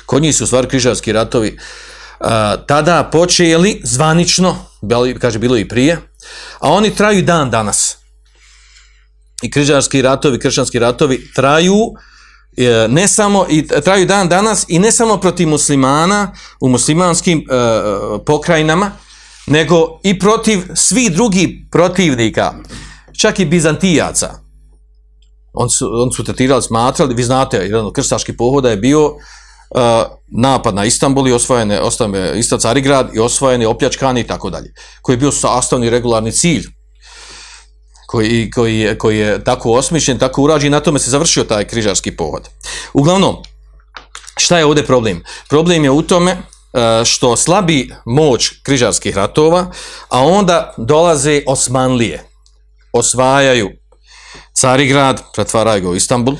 Kod njih su u stvari križarski ratovi tada počeli zvanično, kaže bilo i prije, a oni traju dan danas. I križarski ratovi, kršćanski ratovi traju E, ne samo i traju dan danas i ne samo protiv muslimana u muslimanskim e, pokrajinama nego i protiv svih drugih protivnika čak i bizantijaca on su, on su tretirali, smatrali vi znate, jedan od krstaških pohoda je bio napad na Istanbul i osvojene, ostane Carigrad i osvojeni, opljačkani i tako dalje koji je bio sastavni regularni cilj koji, koji, koji je tako osmišljen, tako urađen, na tome se završio taj križarski pohod. Uglavnom, šta je ovdje problem? Problem je u tome e, što slabi moć križarskih ratova, a onda dolaze Osmanlije, osvajaju Carigrad, pretvaraju ga u Istanbul,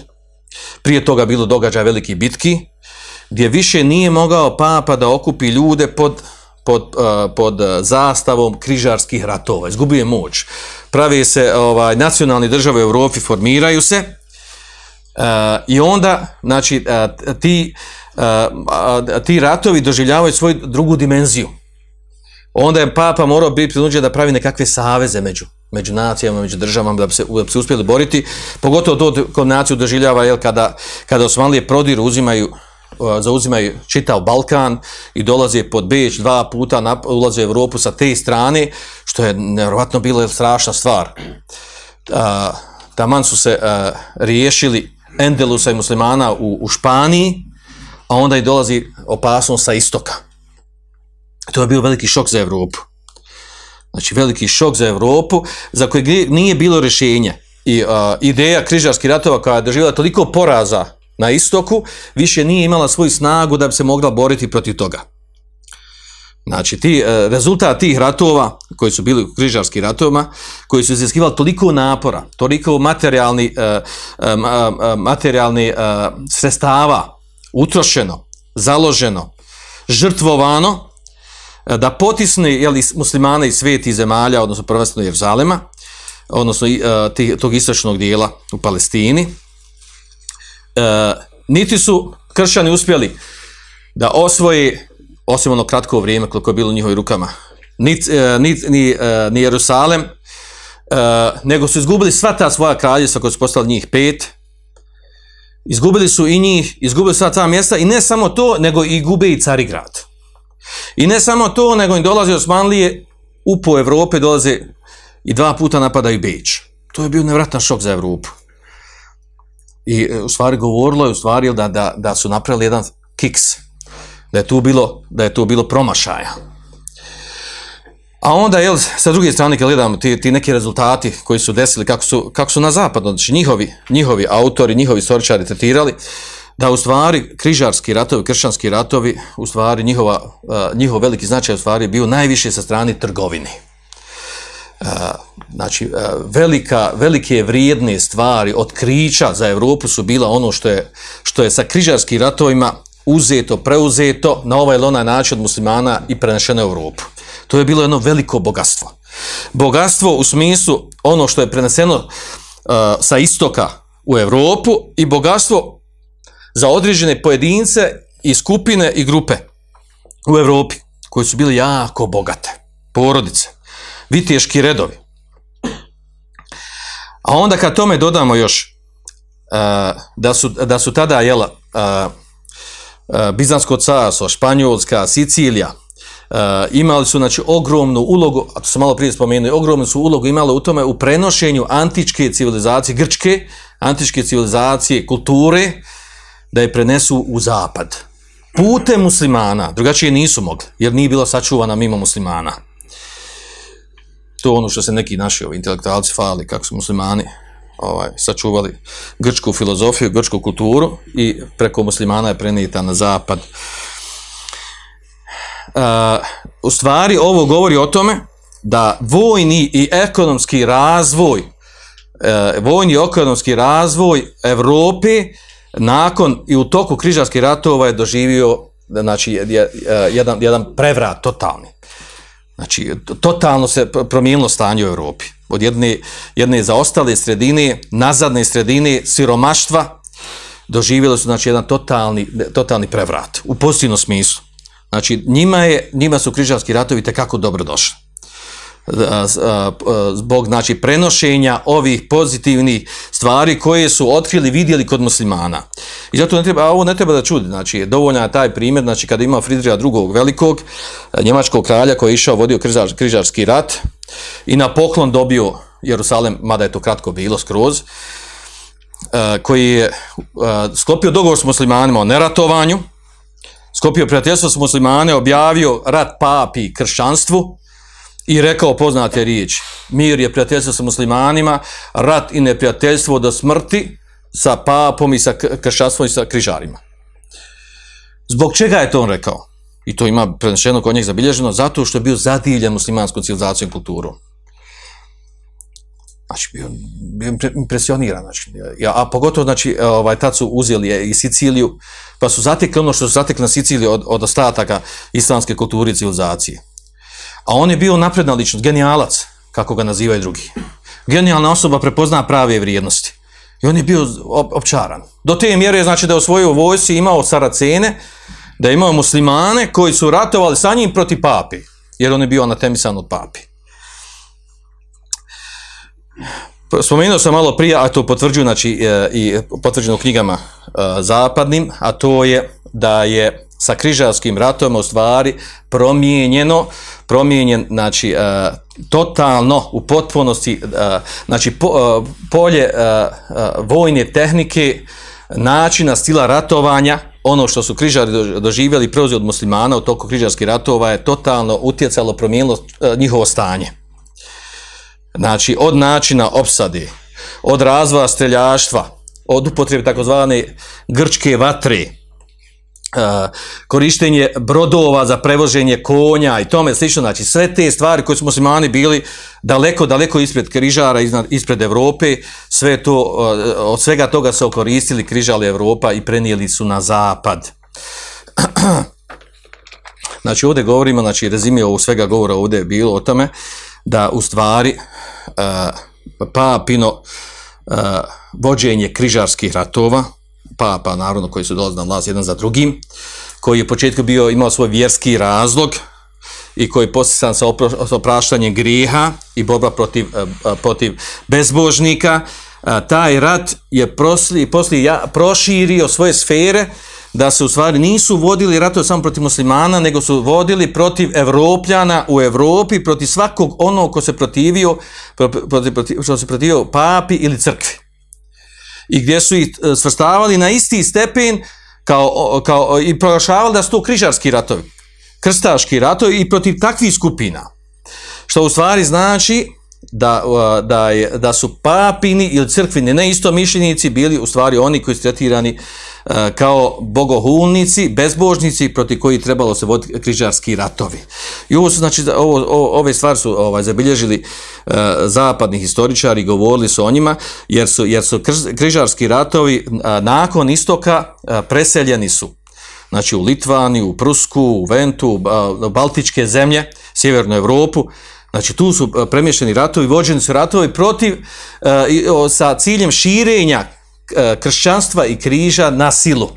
prije toga bilo događaj veliki bitki, gdje više nije mogao papa da okupi ljude pod, pod, uh, pod zastavom križarskih ratova, izgubio je moć pravi se ovaj nacionalni države u Europi formiraju se uh, i onda znači ti ti ratovi doživljavaju svoju drugu dimenziju. Onda je papa morao biti prinuđen da pravi nekakve saveze među među nacijama, među državama da bi se, da bi se uspjeli boriti. Pogotovo to kod naciju doživljava jel, kada, kada Osmanlije prodiru, uzimaju zauzimaju čitav Balkan i dolaze pod Beč dva puta, ulaze u Europu sa te strane, što je nevjerojatno bilo strašna stvar. A, taman su se riješili Endelusa i muslimana u, Španiji, a onda i dolazi opasnost sa istoka. To je bio veliki šok za Europu. Znači, veliki šok za Europu, za koje nije bilo rješenje. I ideja križarskih ratova koja je doživjela toliko poraza na istoku, više nije imala svoju snagu da bi se mogla boriti protiv toga. Znači, ti, e, rezultat tih ratova, koji su bili u križarskim ratovima, koji su iziskivali toliko napora, toliko materijalni, e, e, materijalni sredstava utrošeno, založeno, žrtvovano, da potisne jeli, muslimane iz sveti zemalja, odnosno prvenstveno Jeruzalema, odnosno tog istočnog dijela u Palestini, niti su kršćani uspjeli da osvoje, osim ono kratko vrijeme koliko je bilo u njihovim rukama, ni, e, ni, ni, e, ni Jerusalem, e, nego su izgubili sva ta svoja kraljevstva koja su postali njih pet, izgubili su i njih, izgubili sva ta mjesta i ne samo to, nego i gube i Carigrad. I ne samo to, nego im dolaze Osmanlije, u po Evrope dolaze i dva puta napadaju Beč. To je bio nevratan šok za Evropu i e, u stvari govorilo je u stvari da, da, da su napravili jedan kiks, da je tu bilo, da je tu bilo promašaja. A onda, jel, sa druge strane, kad gledamo ti, ti neki rezultati koji su desili, kako su, kako su na zapadu, znači njihovi, njihovi autori, njihovi istoričari tretirali, da u stvari križarski ratovi, kršćanski ratovi, u stvari njihova, uh, njihov veliki značaj u stvari bio najviše sa strane trgovine znači velika, velike vrijedne stvari otkrića za Europu su bila ono što je, što je sa križarskim ratovima uzeto, preuzeto na ovaj ili onaj način od muslimana i prenešeno Europu. To je bilo jedno veliko bogatstvo. Bogatstvo u smislu ono što je preneseno uh, sa istoka u Europu i bogatstvo za određene pojedince i skupine i grupe u Europi koji su bili jako bogate. Porodice viteški redovi. A onda kad tome dodamo još uh, da, su, da su tada jela uh, uh, Bizansko carstvo, Španjolska, Sicilija, imali su znači ogromnu ulogu, a to sam malo prije spomenuli, ogromnu su ulogu imali u tome u prenošenju antičke civilizacije, grčke, antičke civilizacije, kulture, da je prenesu u zapad. Pute muslimana, drugačije nisu mogli, jer nije bila sačuvana mimo muslimana to ono što se neki naši ovi intelektualci fali, kako su muslimani ovaj, sačuvali grčku filozofiju, grčku kulturu i preko muslimana je prenijeta na zapad. Uh, u stvari ovo govori o tome da vojni i ekonomski razvoj uh, vojni i ekonomski razvoj Evrope nakon i u toku križarskih ratova je doživio znači, je- jedan, jedan prevrat totalni. Znači, totalno se pr- promijenilo stanje u Europi. Od jedne, jedne zaostale sredine, nazadne sredine, siromaštva, doživjeli su znači, jedan totalni, totalni prevrat, u pozitivnom smislu. Znači, njima, je, njima su križarski ratovi tekako dobro došli. Zbog znači, prenošenja ovih pozitivnih stvari koje su otkrili, vidjeli kod muslimana. I zato ne treba, a ovo ne treba da čudi, znači, dovoljan je taj primjer, znači, kada ima Fridriha II. velikog, njemačkog kralja koji je išao, vodio križar, križarski rat i na poklon dobio Jerusalem, mada je to kratko bilo skroz, koji je sklopio dogovor s muslimanima o neratovanju, sklopio prijateljstvo s muslimane, objavio rat papi kršćanstvu i rekao poznate riječi. Mir je prijateljstvo sa muslimanima, rat i neprijateljstvo do smrti sa papom i sa kršćanstvom i sa križarima. Zbog čega je to on rekao? I to ima prenešeno kod njeg zabilježeno, zato što je bio zadivljen muslimanskom civilizacijom i kulturom. Znači, bio, bio impre- impresioniran. Znači, a pogotovo, znači, ovaj, tad su uzeli je i Siciliju, pa su zatekli ono što su zatekli na Siciliji od, od ostataka islamske kulture i civilizacije. A on je bio napredna ličnost, genijalac, kako ga nazivaju drugi. Genijalna osoba prepozna prave vrijednosti. I on je bio op- opčaran. Do te mjere, znači, da je u svojoj vojsci imao Saracene, da je imao muslimane koji su ratovali sa njim protiv papi, jer on je bio anatemisan od papi. Spomenuo sam malo prije, a to potvrđuju znači, e, i potvrđeno u knjigama e, zapadnim, a to je da je sa križarskim ratom u stvari promijenjeno, promijenjen, znači, e, totalno, u potpunosti, e, znači, po- e, polje e, e, vojne tehnike, načina, stila ratovanja, ono što su križari do- doživjeli i od muslimana u toku križarskih ratova je totalno utjecalo, promijenilo e, njihovo stanje. Znači, od načina opsade, od razvoja streljaštva, od upotrebe takozvane grčke vatre, e, korištenje brodova za prevoženje konja i tome slično, znači sve te stvari koje su muslimani bili daleko, daleko ispred križara, iznad, ispred Europe, sve to, e, od svega toga su koristili križali Europa i prenijeli su na zapad. [CLEARS THROAT] Znači ovdje govorimo, znači rezime ovog svega govora ovdje je bilo o tome da u stvari uh, papino vođenje križarskih ratova, papa naravno koji su dolazili na vlast jedan za drugim, koji je u početku bio imao svoj vjerski razlog i koji je posjećan sa, opraštanjem grijeha i borba protiv, uh, protiv bezbožnika, uh, taj rat je poslije, poslije ja, proširio svoje sfere da se u stvari nisu vodili ratove samo protiv muslimana, nego su vodili protiv Evropljana u Europi, protiv svakog onog ko se protivio, protiv, protiv, što se protivio papi ili crkvi. I gdje su ih e, svrstavali na isti stepen kao, kao, i proglašavali da su to križarski ratovi, krstaški ratovi i protiv takvih skupina. Što u stvari znači da, da, je, da su papini ili crkvini neistomišljenici bili u stvari oni koji su tretirani uh, kao bogohulnici, bezbožnici protiv koji trebalo se voditi križarski ratovi. I ovo su, znači, ovo, ove stvari su ovaj, zabilježili uh, zapadni historičari, govorili su o njima, jer su, jer su križarski ratovi uh, nakon istoka uh, preseljeni su znači u Litvani, u Prusku, u Ventu, u Baltičke zemlje, Sjevernu Evropu, Znači tu su premješteni ratovi, vođeni su ratovi protiv, uh, sa ciljem širenja uh, kršćanstva i križa na silu.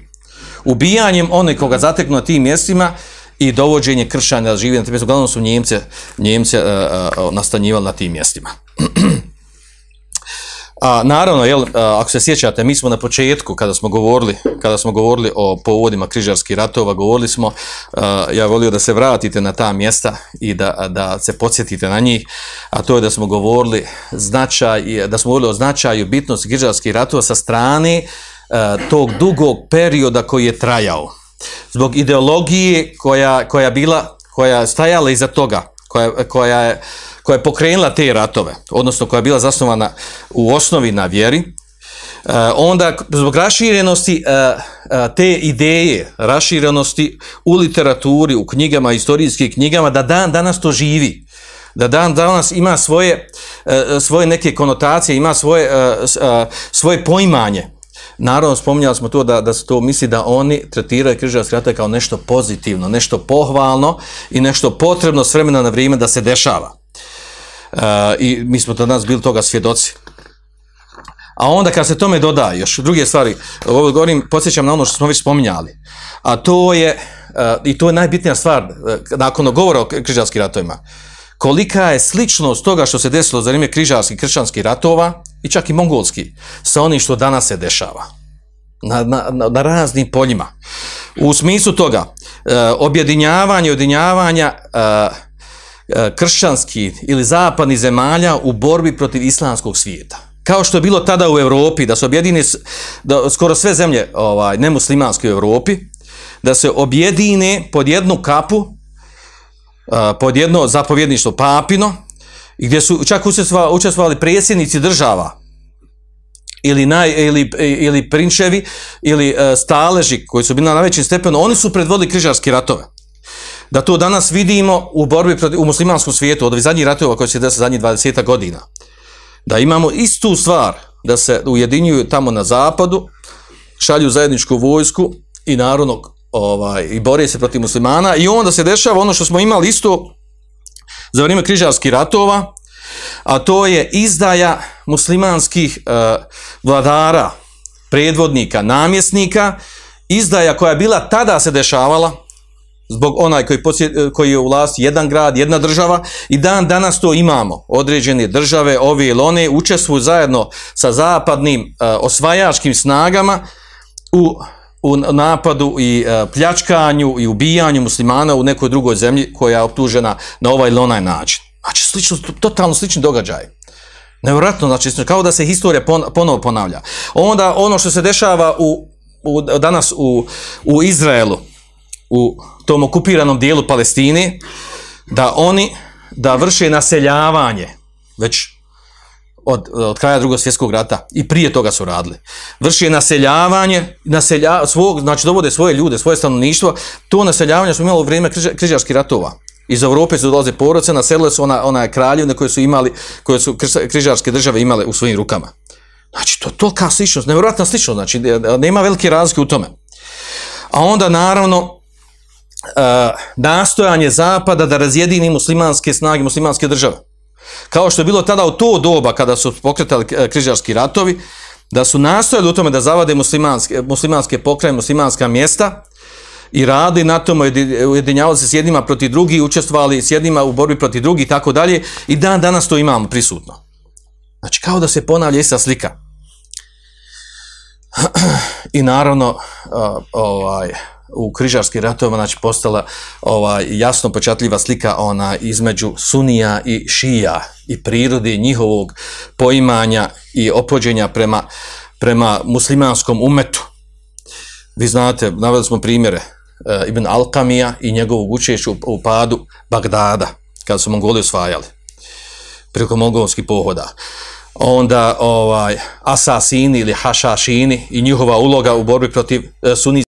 Ubijanjem one koga zateknu na tim mjestima i dovođenje kršćanja da na tim mjestima. Uglavnom su Njemce, Njemce nastanjivali na tim mjestima. [CLEARS THROAT] A, naravno, jel, ako se sjećate, mi smo na početku, kada smo govorili, kada smo govorili o povodima križarskih ratova, govorili smo, ja volio da se vratite na ta mjesta i da, da se podsjetite na njih, a to je da smo govorili značaj, da smo govorili o značaju bitnosti križarskih ratova sa strane tog dugog perioda koji je trajao. Zbog ideologije koja, koja bila, koja stajala iza toga, koja, koja je koja je pokrenula te ratove, odnosno koja je bila zasnovana u osnovi na vjeri, uh, onda zbog raširenosti uh, uh, te ideje, raširenosti u literaturi, u knjigama, istorijskim knjigama, da dan danas to živi, da dan danas ima svoje, svoje neke konotacije, ima svoje, svoje poimanje, Naravno, spominjali smo to da, da se to misli da oni tretiraju križarske ratove kao nešto pozitivno, nešto pohvalno i nešto potrebno s vremena na vrijeme da se dešava. E, I mi smo danas bili toga svjedoci. A onda kad se tome doda još druge stvari, ovo govorim, podsjećam na ono što smo već spominjali, a to je, e, i to je najbitnija stvar, e, nakon govora o križarskim ratovima, kolika je sličnost toga što se desilo za vrijeme križarskih kršćanskih ratova i čak i mongolski sa onim što danas se dešava na, na, na raznim poljima. U smislu toga, objedinjavanje, ujedinjavanja e, kršćanskih ili zapadnih zemalja u borbi protiv islamskog svijeta. Kao što je bilo tada u Europi, da se objedine da skoro sve zemlje ovaj, nemuslimanske u Europi, da se objedine pod jednu kapu a, pod jedno zapovjedništvo papino gdje su čak učestvovali predsjednici država ili, naj, ili, ili prinčevi ili e, staleži koji su bili na najvećem stepenu, oni su predvodili križarske ratove. Da to danas vidimo u borbi protiv, u muslimanskom svijetu od zadnjih ratova koji se desili zadnjih 20 godina. Da imamo istu stvar, da se ujedinjuju tamo na zapadu, šalju zajedničku vojsku i narodnog ovaj, i bore se protiv muslimana i onda se dešava ono što smo imali isto za vrijeme križarskih ratova, a to je izdaja muslimanskih eh, vladara, predvodnika, namjesnika, izdaja koja je bila tada se dešavala, zbog onaj koji, posje- koji je u vlasti jedan grad, jedna država i dan danas to imamo. Određene države, ove ili one, učestvuju zajedno sa zapadnim eh, osvajačkim snagama u, u napadu i eh, pljačkanju i ubijanju muslimana u nekoj drugoj zemlji koja je optužena na ovaj ili onaj način. Znači, slično, totalno slični događaj. Nevjerojatno, znači, kao da se historija pon, ponovo ponavlja. Onda ono što se dešava u, u, danas u, u Izraelu, u tom okupiranom dijelu Palestine, da oni da vrše naseljavanje već od, od kraja drugog svjetskog rata i prije toga su radili. Vrši naseljavanje, naselja, svog, znači dovode svoje ljude, svoje stanovništvo, to naseljavanje smo imali u vrijeme križa, križarskih ratova. Iz Europe su dolaze porodice, naselile su ona, ona kraljevne koje su imali, koje su križarske države imale u svojim rukama. Znači, to je tolika sličnost, nevjerojatna sličnost, znači, nema velike razlike u tome. A onda, naravno, nastojanje Zapada da razjedini muslimanske snage, muslimanske države. Kao što je bilo tada u to doba kada su pokretali križarski ratovi, da su nastojali u tome da zavade muslimanske, muslimanske pokraje, muslimanska mjesta i radili na tome, ujedi- ujedinjavali se s jednima protiv drugih, učestvovali s jednima u borbi protiv drugih i tako dalje i dan danas to imamo prisutno. Znači kao da se ponavlja ista slika. [CLEARS THROAT] I naravno, a, ovaj, u križarskim ratovima znači postala ovaj jasno počatljiva slika ona između sunija i šija i prirodi njihovog poimanja i opođenja prema prema muslimanskom umetu. Vi znate, naveli smo primjere e, Ibn Alkamija i njegovog učešća u, u padu Bagdada, kada su Mongoli osvajali preko mongolskih pohoda. Onda ovaj asasini ili hašašini i njihova uloga u borbi protiv e, sunni